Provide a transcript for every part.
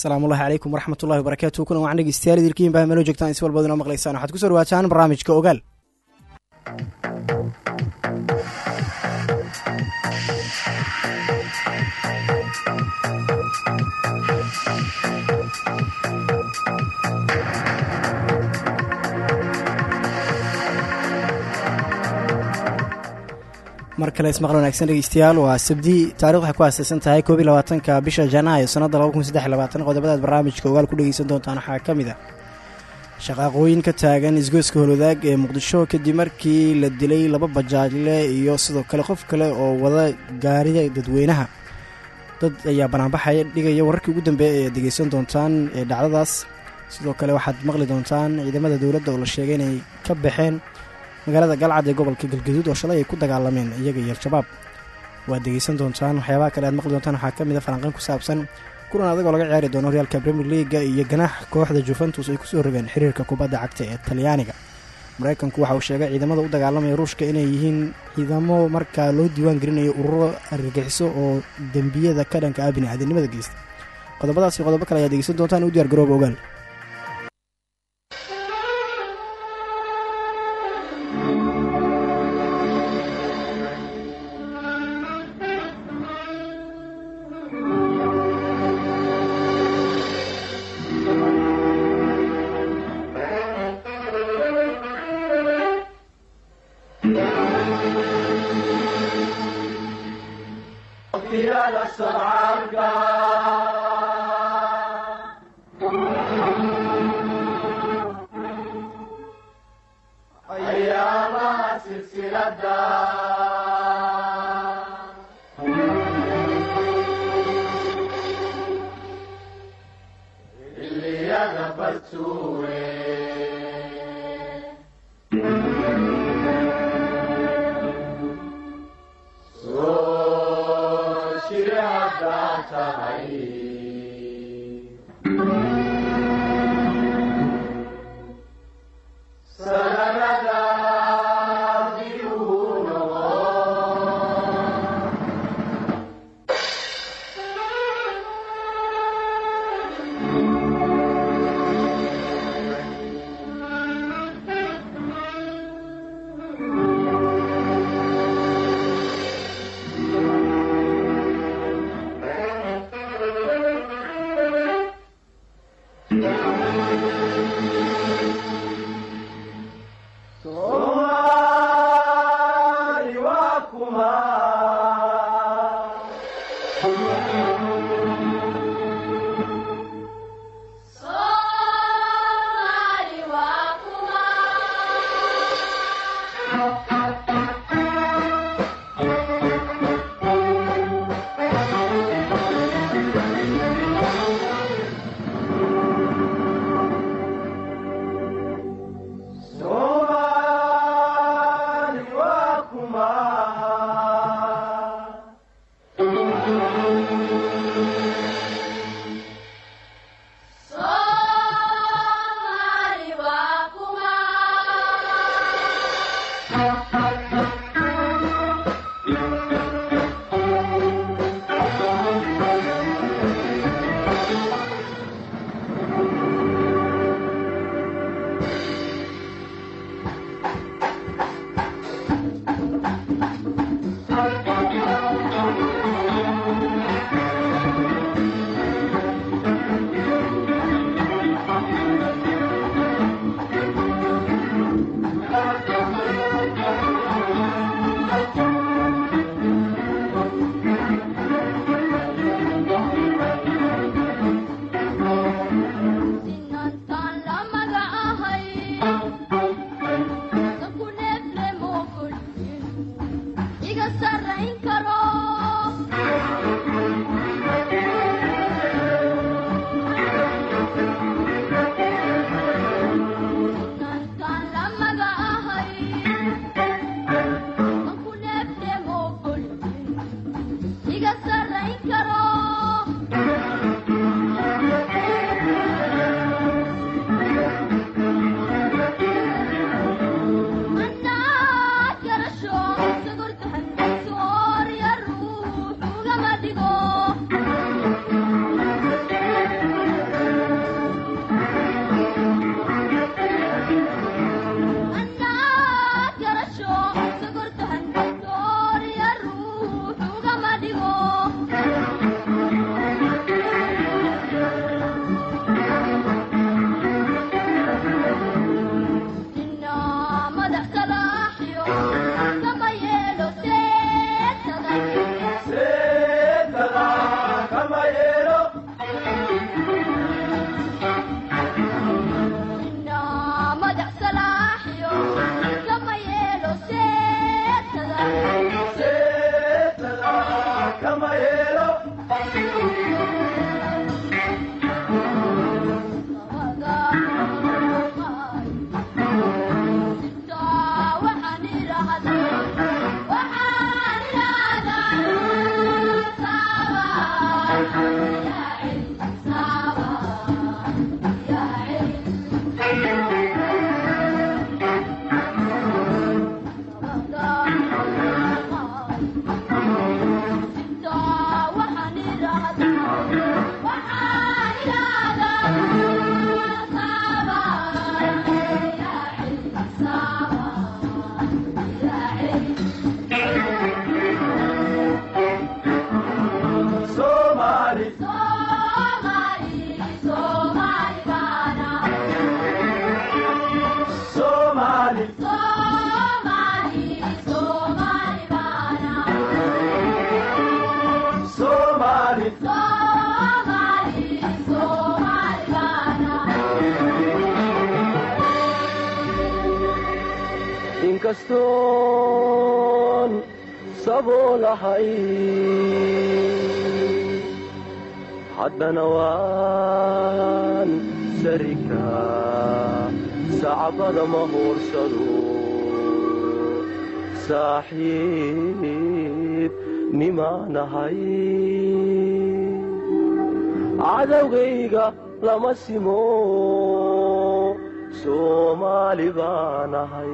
asalaamu ullahi calaykum waraxmat ullahi wabarakaatu kulan waan dhegeystayaal idilkiin baa melo joogtaan walbood inoo maqlaysaan. Waxaad ku soo dhawaataan barnaamijka ogaal mar kale ismaqal wanaagsan dhegeystayaal waa sabdi taarikh waxay ku aasaysan tahay koob iyo labaatanka bisha janaayo sannadda laba kun qodobadaad barnaamijka ogaal ku dhegeysan doontaan waxaa ka mid ah shaqaaqooyin ka taagan isgoyska holwadaag ee muqdisho kadib markii la dilay laba bajaajle iyo sidoo kale qof kale oo wada gaarida dadweynaha. Dad ayaa banaanbaxaya dhigaya wararkii ugu dambeeya ee degeysan doontaan ee dhacdadaas. Sidoo kale waxaad maqli doontaan ciidamada dowladda oo la sheegay inay ka baxeen magaalada galcad ee gobolka galgaduud oo shalay ay ku dagaalameen iyaga iyo al-shabaab. Waad degeysan doontaan waxyaabaha kale aad maqli doontaan waxaa ka mid a falanqeyn ku saabsan kulan adagoo laga ciyaari doono horyaalka premier leaga iyo ganaax kooxda juventus ay ku soo rogeen xiriirka kubadda cagta ee talyaaniga. Maraykanku waxa uu sheegay ciidamada u dagaalamaya ruushka inay yihiin ciidamo markaa loo diiwaan gelinayo ururo argagixiso oo dembiyada ka dhanka ah biniaadanimada geysta qodobadaas iyo qodobo kale ayaad degeysan doontaan u diyaar garooba ogaal haddana waan sarika sacbada ma hoorsado saaxiib nimaanahay cadowgayga lama simo soomaali sodcaalkaygu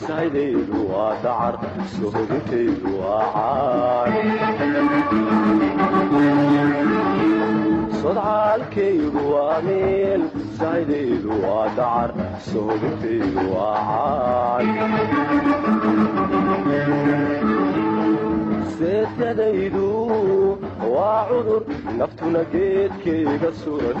saydaydu waa dacar sohodintaydu waa caar sodcaalkaygu waa meel saydaydu waa dacar sohodintaydu waa caar seetadaydu waa cudur naftuna geedkayga suran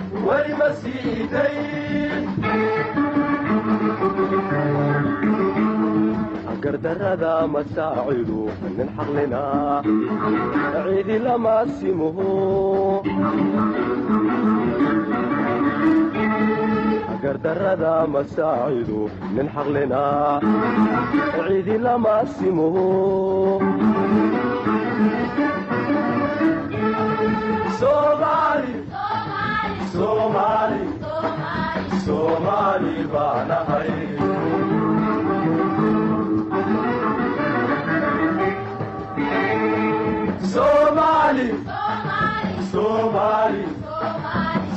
weli ma siidayn gardarrada masaacidu nin xaqlina cidi lama simuhu gardarrada masaacidu nin xaqlina cidi lama simuhu soomaali soomaali soomaali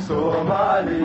soomaali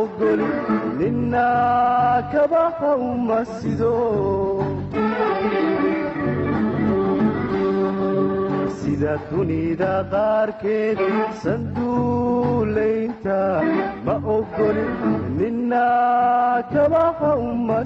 ma ogoli nina kabaha uma sido. Sida dunida qaarkeed sanduulayta ma ogoli nina kabaha uma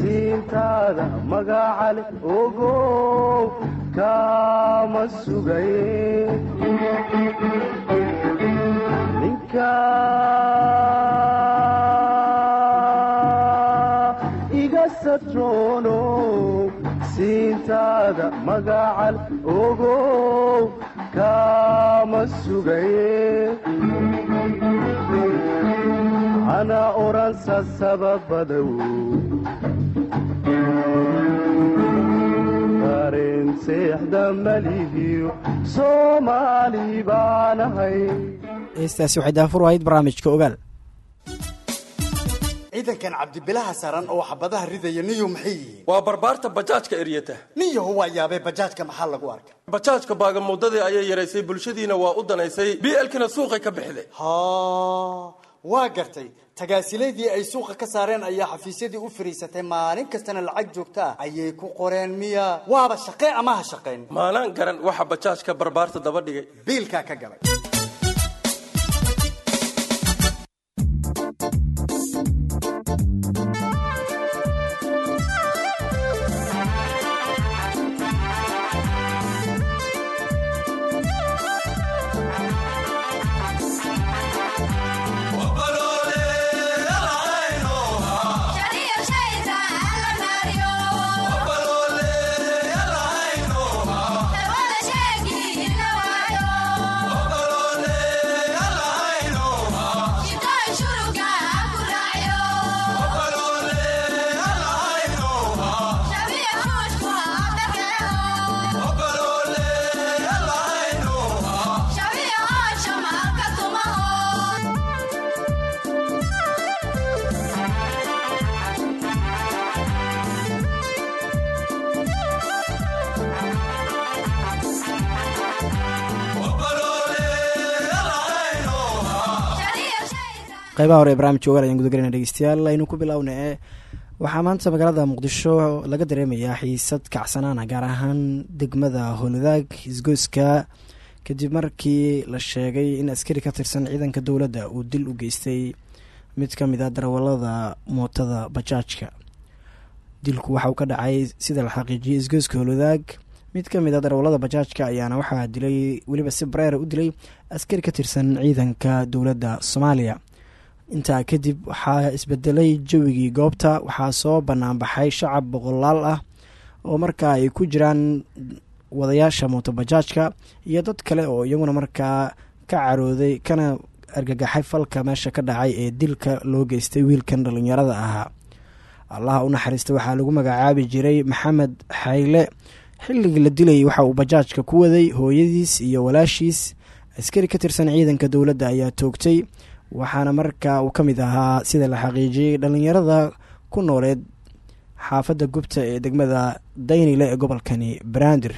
siintaada magacale ogow kama sugaye. Ninka iga satroolo siintaada magacal ogow kama sugaye. Ana oransa sababadow heestaasi waxay daafur ahayd barnaamijka ogaal. Ciidankan cabdibilaha saran oo xabadaha ridaya niyo maxay yihiin? Waa barbaarta bajaajka eryata niyahu waa yaabee bajaajka maxaa lagu arkay bajaajka baagamuudadii ayay yaraysay bulshadiina waa u danaysay bielkina suuqay ka bixday. Ha waa gartay tagaasiladii ay suuqa ka saareen ayaa xafiisyadii u fariisatay maalin kastana lacag joogta ah ayay ku qoreen miya. Waaba shaqee ama ha shaqayn maanaan garan waxa bajaajka barbaarta daba dhigay. Biilkaa ka galay qaybaha hore ee barnamijka ogaal ayaan gudagelayna dhegeystayaal aynu ku bilowna ee waxaa maanta magaalada muqdisho laga dareemayaa xiisad kacsanaana gaar ahaan degmada howladaag isgoyska kadib markii la sheegay in askari ka tirsan ciidanka dowladda uu dil u geystay mid ka mid a darawalada mootada bajaajka. Dilku waxa uu ka dhacay sida la xaqiijiyay isgoyska howladaag mid ka mid a darawalada bajaajka ayaana waxaa dilay weliba si bareera u dilay askari ka tirsan ciidanka dowladda soomaaliya intaa kadib waxaa isbedelay jawigii goobta waxaa soo banaanbaxay shacab boqolaal ah oo markaa ay ku jiraan wadayaasha mootobajaajka iyo dad kale oo iyaguna markaa ka carooday kana argagaxay falka meesha ka dhacay ee dilka loo geystay wiilkan dhalinyarada ahaa. Allaha u naxariista waxaa lagu magacaabi jiray maxamed xayle. Xilligii la dilayay waxa uu bajaajka ku waday hooyadiis iyo walaashiis. Askari ka tirsan ciidanka dowladda ayaa toogtay waxaana markaa uu ka mid ahaa sida la xaqiijiyey dhalinyarada ku nooleed xaafadda gubta ee degmada daynile ee gobolkani banaadir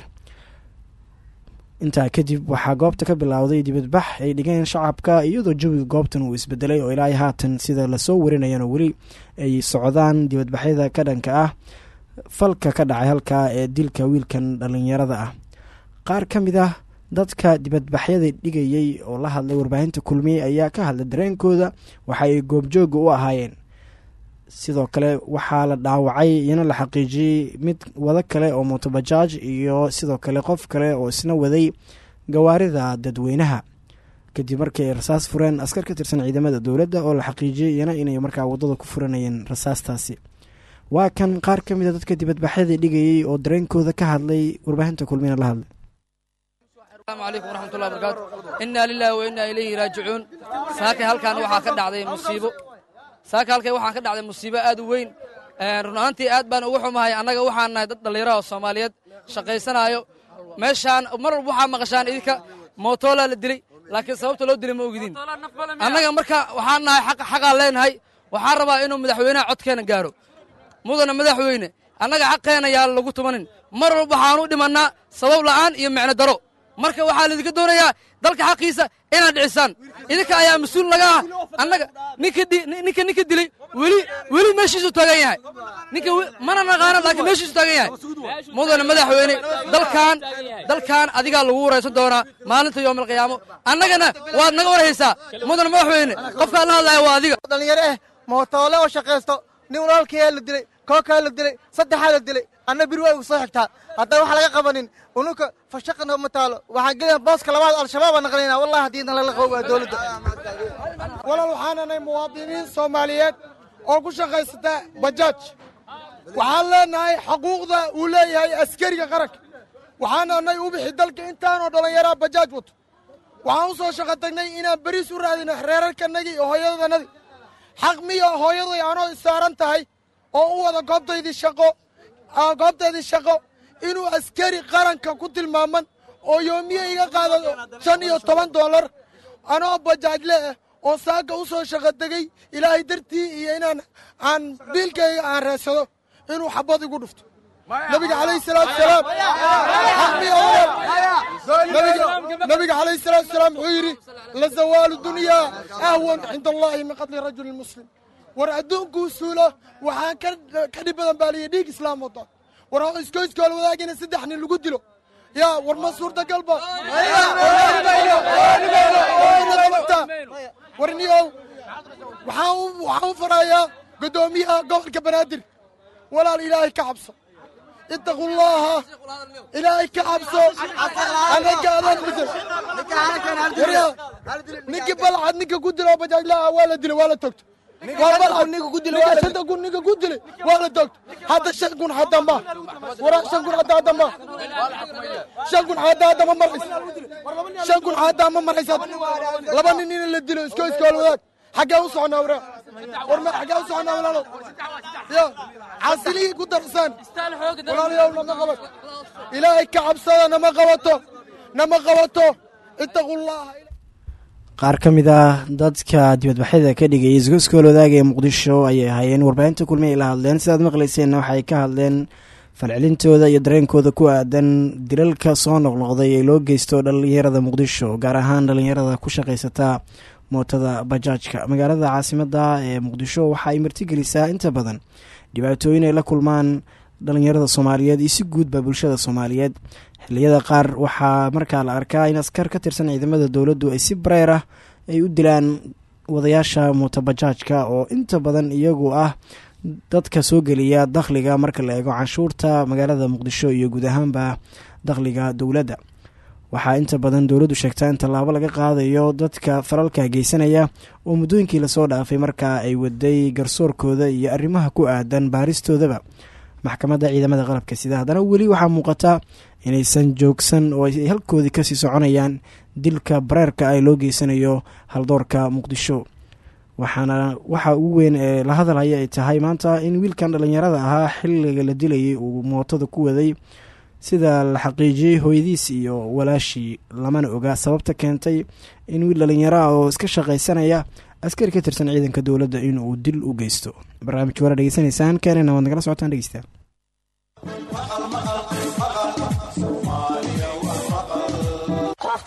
intaa kadib waxaa goobta ka bilowday dibadbax ay dhigeen shacabka iyadoo jawiga goobtan uu isbedelay oo ilaa haatan sida la soo warinayana weli ay socdaan dibadbaxyada ka dhanka ah falka ka dhacay halkaa ee dilka wiilkan dhalinyarada ah. Qaar ka mid ah dadka dibadbaxyada dhigayey oo la hadlay warbaahinta kulmiye ayaa ka hadlay dareenkooda waxa goobjooga u ahaayeen. Sidoo kale waxaa la dhaawacay iyana la xaqiijiyey mid wado kale oo motobajaaj iyo sidoo kale qof kale oo isna waday gawaarida dadweynaha. Kadib markii rasaas fureen askar ka tirsan ciidamada dowladda oo la xaqiijiyey iyana inay markaa waddada ku furanayeen rasaastaasi. Waa kan qaar ka mid a dadka dibadbaxyada dhigayey oo dareenkooda ka hadlay warbaahinta kulmiyana la hadlay asalaamu calaykum waraxmatullahi barakaatu innaa lilaahi wa innaa ilayhi raajicuun saakay halkan waxaa ka dhacday musiibo. Saaka halkay waxaa ka dhacday musiibo aad u weyn. Run ahaantii aad baan ugu xumahay annaga waxaan nahay dad dhallinyaraha oo soomaaliyeed shaqaysanaayo. Meeshaan mar walba waxaa maqashaan idinka mootoolaa la dilay laakiin sababta loo dilay ma ogidin. Annaga marka waxaan nahay xaqaan leenahay waxaan rabaa inuu madaxweynaha codkeena gaaro. Mudana madaxweyne annaga xaqeena yaa lagu tumanin. Mar walba waxaanu dhimannaa sabab la'aan iyo micno daro marka waxaa laidinka doonayaa dalka xaqiisa inaad dhicisaan idinka ayaa mas'uul laga ah. Annaga ninka ninka dilay weli weli meeshiisu taagan yahay. Ninka mana naqaana laakiin meeshiisu taagan yahay. Mudane madaxweyne dalkan dalkan adigaa lagu waraysan doonaa maalinta yoom alqiyaamo annagana waad naga warhaysaa mudane madaxweyne qofkaa la hadlaya waa adiga. Dhalinyaro eh mootoole oo shaqaysto nin walaalkayaa la dilay kookaa la dilay saddexaa la dilay anna biri waa igu soo xigtaa haddaan wax laga qabanin unuka fashaqana ma taalo. Waxaan gelina booska labaad al-shabaab aan naqlinaa wallahi haddii intan lala qabo dowladda walaal waxaananay muwaadiniin soomaaliyeed oo ku shaqaysata bajaaj waxaan leenahay xaquuqda uu leeyahay askariga qaranka waxaananay u bixi dalka intaanoo dhallinyaraa bajaaj wato. Waxaan u soo shaqo tagnay inaan beriis u raadino reerarkanagii iyo hooyadanadii xaq miya hooyaday anoo isaaran tahay oo u wada goobtaydii shaqo goobtaydii shaqo inuu askari qaranka ku tilmaaman oo yoomiye iga qaado shan iyo toban dollar. Anoo bajaajle ah oo saaka u soo shaqo tegey ilaahay dartii iyo inaan aan biilkayga aan raadsado inuu xabad igu dhufto. Nabiga calayhi salaatu salaam. Nabiga calayhi salaatu salaam wuxuu yidhi lazawaalu dunyaa ahwan cinda allahi min qatli rajuli muslim war adduunkuu suulo waxaan ka dhib badan baa liya dhiig islaam wada war iskoyskool wadaagina saddex nin lagu dilo. Yaa war ma suurtagalba war niyow waxaan u farayaa guddoomiyaha gobolka banaadir. Walaal ilaahay ka cabso. Ittaqu llaha ilaahay ka cabso. Anaga adan ninkii balcad ninka ku dilo bajaajlaha waa la dilay waa la togto shanta kun ninka ku dilay waa la toogto hadda shan kun hadda ma. Wara shan kun hadda hadda ma. Shan kun hadda hadda ma maraysa shan kun hadda ma maraysa laba nin in la dilo isko iskool wadaag xaggee u soconaa waraa war ma xaggee u soconaa walaalo ya casilihii ku darsaan walaalayow nama qabato. Ilaahay ka cabsada nama qabato. Nama qabato. Ittaqu llaha qaar ka mid ah dadka dibadbaxyada ka dhigayay isgoyskool wadaaga ee muqdisho ayay ahaayeen warbaahinta kulmi ay la hadleen. Sidaad maqlayseenna waxay ka hadleen falcelintooda iyo dareenkooda ku aadan dilalka soo noqnoqday ee loo geysto dhallinyarada muqdisho gaar ahaan dhallinyarada ku shaqaysata mootada bajaajka. Magaalada caasimadda ee muqdisho waxa ay martigelisaa inta badan dhibaatooyin ay la kulmaan dhallinyarada soomaaliyeed iyo si guudba bulshada soomaaliyeed. Xilliyada qaar waxaa markaa la arkaa in askar ka tirsan ciidamada dowladdu ay si bareer ah ay u dilaan wadayaasha mootobajaajka oo inta badan iyagu ah dadka soo geliya dakhliga marka la eego canshuurta magaalada muqdisho iyo guud ahaanba dakhliga dowladda. Waxaa inta badan dowladdu sheegtaa in tallaabo laga qaadayo dadka falalka geysanaya oo muddooyinkii la soo dhaafay markaa ay waday garsoorkooda iyo arrimaha ku aadan baaristoodaba maxkamadda ciidamada qalabka sida haddana weli waxaa muuqata inaysan joogsan oo ay halkoodii ka sii soconayaan dilka bareerka ay loo geysanayo haldoorka muqdisho. Waxaana waxa ugu weyn ee la hadalhaya ay tahay maanta in wiilkan dhallinyarada ahaa xilliga la dilayay uu mootada ku waday sida la xaqiijiyey hooyadiis iyo walaashii lamana oga sababta keentay in wiil dhallinyaro ah oo iska shaqaysanaya askari ka tirsan ciidanka dowladda inuu dil u geysto. Barnaamijka waraa dhegeysanaysaan keenana waad nagala socotaan dhegeystayaal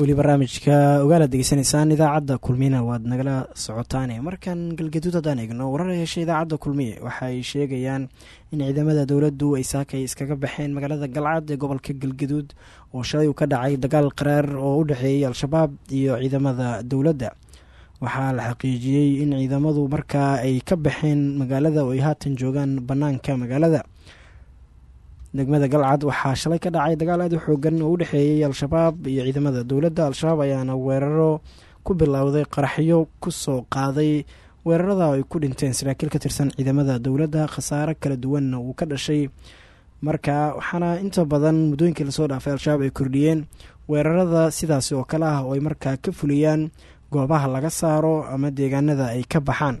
weli barnaamijka ogaalaad degeysanaysaan idaacadda kulmiyana waad nagala socotaane. Markan galgaduud haddaan eegno warar heshay idaacadda kulmiye waxa ay sheegayaan in ciidamada dowladdu ay saakay iskaga baxeen magaalada galcad ee gobolka galgaduud oo shalay uu ka dhacay dagaal qaraar oo u dhexeeyay al-shabaab iyo ciidamada dowladda waxaa la xaqiijiyey in ciidamadu markaa ay ka baxeen magaalada oo ay haatan joogaan bannaanka magaalada. Degmada galcad waxaa shalay ka dhacay dagaal aad u xoogan oo u dhexeeyay al-shabaab iyo ciidamada. Dowladda al-shabaab ayaana weeraro ku bilowday qaraxyo ku soo qaaday weerarada ay ku dhinteen saraakiil ka tirsan ciidamada. Dowladda khasaare kala duwanna uu ka dhashay marka waxaana inta badan muddooyinkii la soo dhaafay al-shabaab ay kordhiyeen weerarada sidaasi oo kale ah oo ay markaa ka fuliyaan goobaha laga saaro ama deegaanada ay ka baxaan.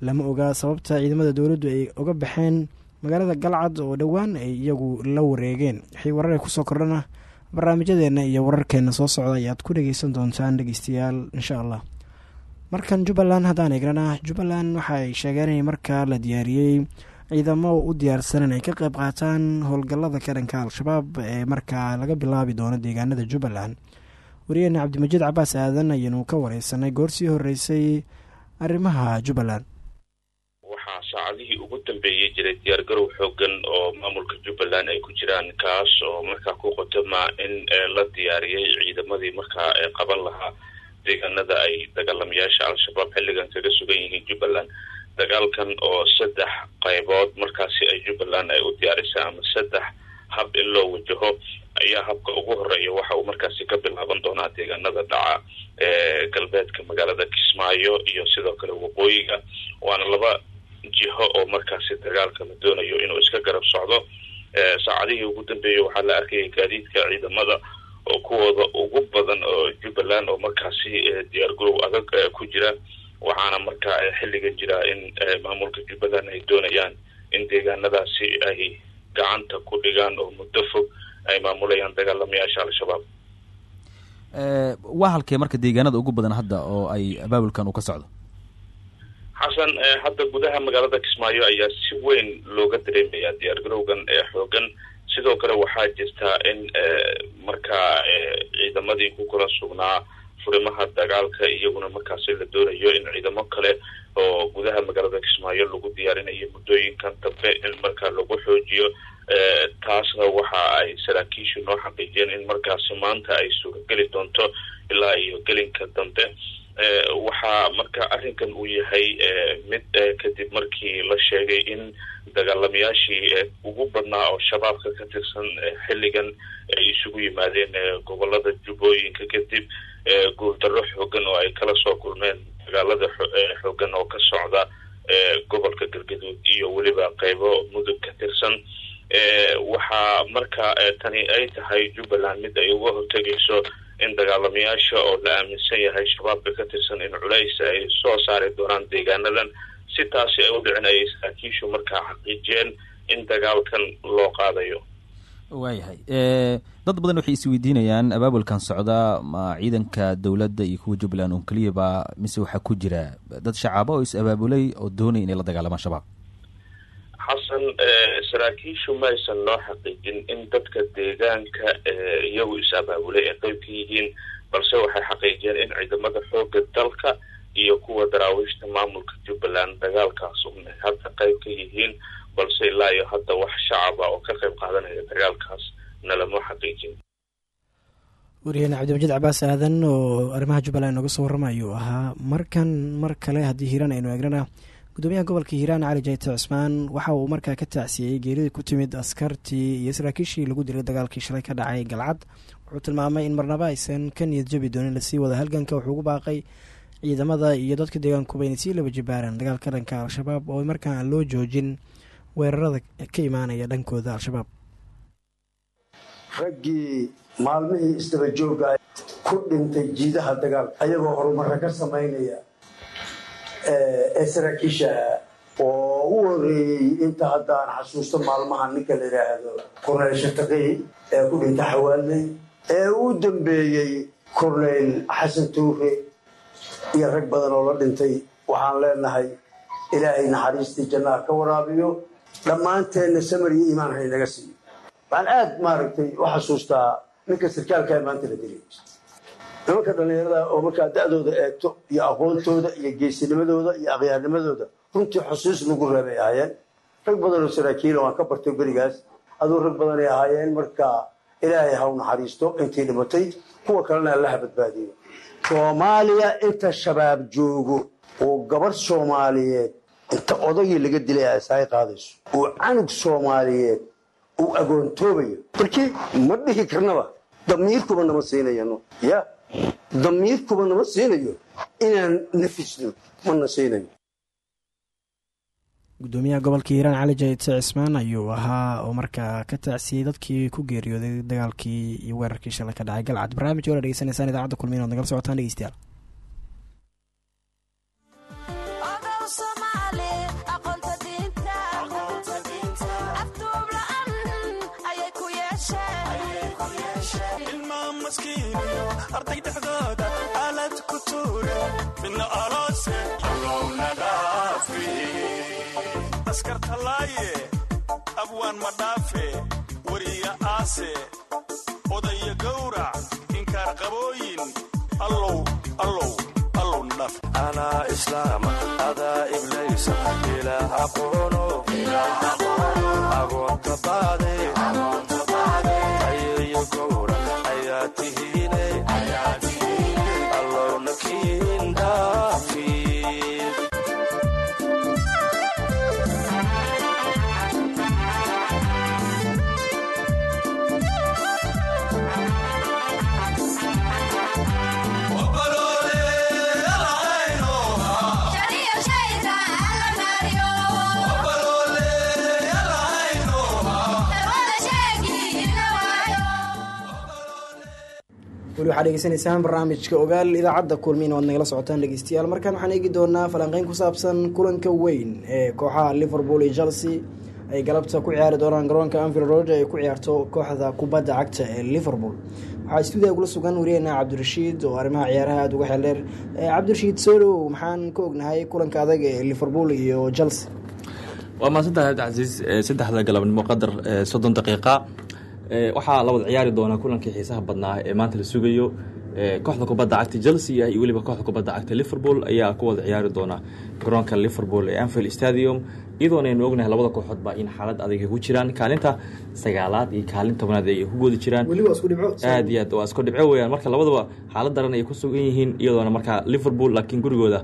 Lama oga sababta ciidamada dowladdu ay uga baxeen magaalada galcad oo dhowaan ay iyagu la wareegeen. Waxay warar ay ku soo kordhana barnaamijyadeena iyo wararkeena soo socda ayaad ku dhegeysan doontaan dhegeystayaal insha allah. Markan jubbaland haddaan eegnana jubbaland waxa ay sheegeen in markaa la diyaariyey ciidamo u diyaarsan in ay ka qeyb qaataan howlgallada ka al-shabaab ee markaa laga bilaabi doono deegaanada jubbaland wariyeena cabdimajiid cabaas aadan ayaynu ka wareysanay. Goorsii horeysay arrimaha jubbaland. Waxaa saacadihii ugu dambeeyey jiray diyaargarow xoogan oo maamulka jubbaland ay ku jiraan kaas oo markaa ku qotoma in la diyaariyey ciidamadii markaa qaban lahaa deegaanada ay dagaalamayaasha al-shabaab xilligan kaga sugan yihiin jubbaland. Dagaalkan oo saddex qaybood markaasi ay jubbaland ay u diyaarisay ama saddex hab in loo wajaho ayaa habka ugu horreeya waxa uu markaasi ka bilaaban doonaa deegaanada dhaca ee galbeedka magaalada kismaayo iyo sidoo kale waqooyiga. Waana laba jiho oo markaasi dagaalka la doonayo inuu iska garab socdo. Saacadihii ugu dambeeyey waxaa la arkayay gaadiidka ciidamada oo kuwooda ugu badan oo jubbaland oo markaasi diyaargarow adag ku jira. Waxaana markaa xilligan jira in maamulka jubbaland ay doonayaan in deegaanadaasi ay gacanta ku dhigaan oo muddo fog ay maamulayaan dagaalamayaasha al-shabaab waa halkee marka deegaanada ugu badan hadda oo ay abaabulkan uu ka socdo? Xasan hadda gudaha magaalada kismaayo ayaa si weyn looga dareemayaa diyaargarowgan ee xoogan. Sidoo kale waxaa jirtaa in markaa ciidamadii ku kala sugnaa furimaha dagaalka iyaguna markaasi la doonayo in ciidamo kale oo gudaha magaalada kismaayo lagu diyaarinayo muddooyinkan dambe in markaa lagu xoojiyo taasna waxa ay saraakiishu noo xaqiijiyeen in markaasi maanta ay suurageli doonto ilaa iyo gelinka dambe. Waxaa marka arrinkan uu yahay mid kadib markii la sheegay in dagaalamayaashii ugu badnaa oo shabaabka ka tirsan xilligan ay isugu yimaadeen gobollada jubbooyinka kadib guuldarro xoogan oo ay kala soo kulmeen dagaalada xoogan oo ka socda gobolka galgaduud iyo weliba qeybo mudug ka tirsan waxaa marka tani ay tahay jubbaland mid ay uga hortegayso in dagaalamayaasha oo la aaminsan yahay shabaabka ka tirsan in culays ay soo saari doonaan deegaanadan. Si taasi ay u dhicin ayay saraakiishu markaa xaqiijiyeen in dagaalkan loo qaadayo. Waayahay dad badan waxay isweydiinayaan abaabulkan socda ma ciidanka dowladda iyo kuwa jubbaland un keliyaba mise waxaa ku jira? Dad shacaabo oo is abaabulay oo doonaya inay la dagaalamaan shabaab xasan saraakiishu maysan noo xaqiijin in dadka deegaanka iyagu is abaabulay ay qeyb ka yihiin balse waxay xaqiijiyeen in ciidamada xooga dalka iyo kuwa daraawiishta maamulka jubbaland dagaalkaas unay hadda qeyb ka yihiin balse ilaa iyo hadda wax shacaba oo ka qeyb qaadanaya dagaalkaas nalama xaqiijin. Waryaheene cabdimajiid cabaas aadan oo arrimaha jubbaland nooga soo warrama ayuu ahaa markan mar kale haddii hiiraan aynu eegnana gudoomiyaha gobolka hiiraan cali jayte cusmaan waxa uu markaa ka tacsiyey geeridii ku timid askartii iyo saraakiishii lagu dilay dagaalkii shalay ka dhacay galcad. Wuxuu tilmaamay in marnaba aysan ka niyad jabi doonin la sii wada halganka wuxuu ugu baaqay ciidamada iyo dadka deegaankuba inay sii laba jibaaraan dagaalka dhanka al-shabaab oo markaan aan loo joojin weerarada ka imaanaya dhankooda al-shabaab. Raggii maalmihii isdaba joogga ku dhintay jiidaha dagaalka ayagoo horumarra ka samaynaya saraakiisha oo u horeeyey inta hadda aan xasuusto maalmaha ninka la yidhaahdo korneyl shataqey ee ku dhintay xawaaley ee u dambeeyey korneyl xasan tuure iyo rag badan oo la dhintay. Waxaan leenahay ilaahay naxariistii jannaha ka waraabiyo. Dhammaanteenna samar iyo iimaan haynaga siiyo waxaan aada maaragtay u xasuustaa ninka sarkaalkaa maanta la dilay nimanka dhallinyarada oo markaa da-dooda eegto iyo aqoontooda iyo geesinimadooda iyo akhyaarnimadooda runtii xusuus lagu reebay ahaayeen. Rag badan oo saraakiila waan ka bartay berigaas aduu rag badanay ahaayeen marka ilaahay ha u naxariisto intii dhimatay kuwa kalena allaha badbaadiyo soomaaliya inta shabaab joogo oo gabarh soomaaliyeed inta odagii laga dilay asaay qaadayso oo canug soomaaliyeed uu agoontoobayo markii ma dhihi karnaba damiirkuba nama siinayano ya damiirkuba nama siinayo inaan nafisno mana siinayo gudoomiyaha gobolka hiiraan cali jayidse cismaan ayuu ahaa oo markaa ka tacsiyey dadkii ku geeriyooday dagaalkii iyo weerarkii shalay ka dhacay galcad barnaamijka wala dhegeysanaysaan idaacadda kulmiin ood nagala socotaan dhegeystayaal arday dhexdooda aalad ku tuure midna aloose allowna dhaafi askarta laaye abwaan ma dhaafe wariya aase odaya gowrac inkaar qabooyin allow allow anaa islaama adaa iblaysa ilaah aqoono agoonta baade weli waxaad dhegeysanaysaan barnaamijka ogaal idaacadda kulmiin oad nagala socotaan dhegeystayaal. Markaan waxaan eegi doonaa falanqeyn ku saabsan kulanka weyn ee kooxaha liverpool iyo chelsea. Ay galabta ku ciyaari doonaan garoonka anfield road ay ku ciyaarto kooxda kubadda cagta ee liverpool. Waxaa stuudiga kula sugan wariyeena cabdirashiid oo arrimaha ciyaaraha aada uga xeeldheer. Cabdirashiid soo dhow maxaan ka ognahay kulanka adag ee liverpool iyo chelsea? Waa mahadsantahay cabdicasiis saddexda galabnimo qadar soddon daqiiqa waxaa la wada ciyaari doonaa kulankii xiisaha badnaa ee maanta la sugayo. Kooxda kubadda cagta chelsea iyo weliba kooxda kubadda cagta liverpool ayaa ku wada ciyaari doona garoonka liverpool ee anfield stadium. Iyadoona aynu ognahay labada kooxoodba in xaalad adag ay ku jiraan. Kaalinta sagaalaad iyo kaalin tobnaad ay ku goodi jiraan. Aad iyo aad waa isku dhibco weyaan marka labadaba xaalad daran ay ku sugan yihiin iyadoona markaa liverpool laakiin gurigooda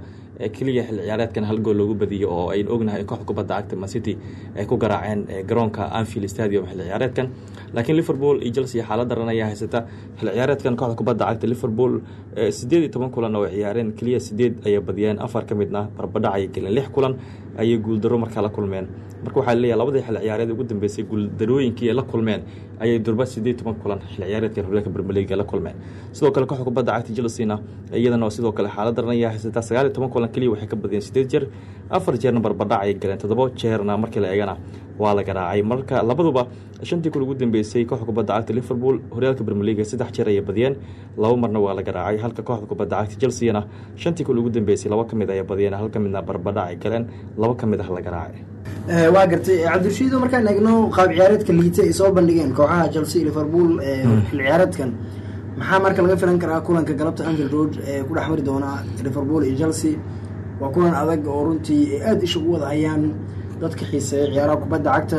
keliya xilli ciyaareedkan hal gool loogu badiyo oo aynu ognahay in kooxda kubadda cagta mancity ay ku garaaceen garoonka anfield stadium xilli ciyaareedkan. Laakiin liverpool iyo chelsea xaalad daran ayaa haysata xilli ciyaareedkan kooxda kubadda cagta liverpool sideed iyo toban kulan oo ay ciyaareen. Keliya sideed ayay badiyeen afar ka midna barbadhac ayay galeen lix kulan ayay guuldaro markaa la kulmeen marka waxaa leeyahay labadii xilli ciyaareed ugu dambeysay guuldarooyinkii ay la kulmeen ayay durba sideed toban kulan xilli ciyaareedkan horyaalka league la kulmeen. Sidoo kale kooxda kubadda cagta chelsea-na iyadana sidoo kale xaalad daran ayaa haysata sagaal iyo toban kulan keliya waxay ka badiyeen sideed jeer afar jeerna barbadhac ayay galeen toddoba jeerna markii la eegana waa la garaacay. Marka labaduba shantii kun ugu dambeysay kooxda kubadda cagta liverpool horyaalka league saddex jeer ayay badiyeen laba marna waa la garaacay halka kooxda kubadda cagta chelsea-na shantii kun ugu dambeysay laba ka mid ayay badiyeen hal ka midna barbadhac ay galeen laba ka mid ah la garaacay waa gartay cabdirashiido markaan eegno qaab ciyaareedka liita ay soo bandhigeen kooxaha chelsea liverpool xil ciyaareedkan. Maxaa marka laga filan karaa kulanka galabta anfield road ee ku dhex mari doona liverpool iyo chelsea? Waa kulan adag oo runtii aada isha ugu wada hayaan dadka xiiseeya ciyaaraha kubadda cagta.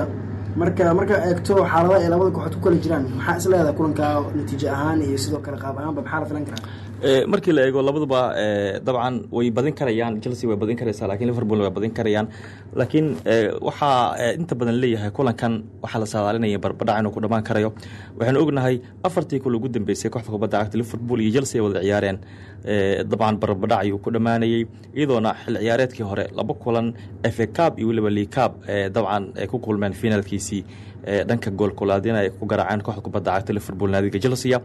Marka markaa eegto xaaladaha ay labada kooxood ku kala jiraan maxaa is leedahay kulanka natiijo ahaan iyo sidoo kale qaab ahaanba maxaa la filan karaa? Eh, markii la eego labaduba eh, dabcan way badin karayaan chelsea way badin karaysaa laakiin liverpool way badin karayaan. Laakiin eh, waxaa eh, inta badan leeyahay kulankan waxaa la saadaalinaya barbadhac inuu ku dhammaan karayo. Waxaanu ognahay afartii kul ugu dambeysay kooxda kubadda cagta liverpool iyo chelsea wada ciyaareen. Eh, dabcan barbadhac ayuu ku dhammaanayey iyadoona xil ciyaareedkii hore laba kulan fa cab iyo weliba league cab eh, dabcan ay ku kulmeen finaalkiisii dhanka goolkulaadina ay ku garaaceen kooxda kubadda cagta liverpool naadiga chelsea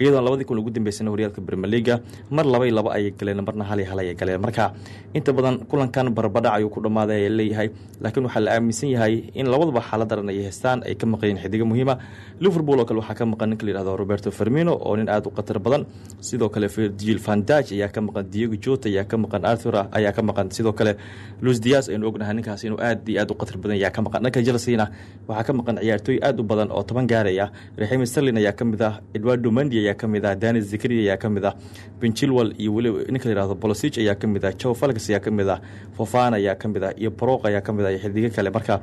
iyadoona labadii kun ugu dambeysana horyaalka premier leaga mar laba iyo laba ayay galeen marna hal hal ayay galeen. Marka inta badan kulankan barbadhac ayuu ku dhammaaday ayaa leeyahay. Laakiin waxaa la aaminsan yahay in labaduba xaalad daran ay haystaan ay ka maqan yihiin muhiima liverpool oo kale waxaa ka maqan ninka la yihahdo roberto fermino oo nin aada u khatar badan. Sidoo kale virgil van daj ayaa ka maqan diego jota ayaa ka maqan arthur ayaa ka maqan. Sidoo kale luis dias aynu ognahay ninkaas inuu aad iyo aad u khatar badan ayaa ka maqan. Dhanka chelsea-na waxaa ka maqan ciyaartooy aad u badan oo toban gaaraya. Raxim sterlin ayaa ka mid ah edwardo mendi ayaa ka mid ah danis zikri ayaa ka mid ah ben chilwell iyo weli ninka la yihahdo bolosich ayaa ka mid ah joe falix ayaa ka mid ah fofana ayaa ka mid ah iyo broq ayaa ka mid ah iyo xidigo kale. Marka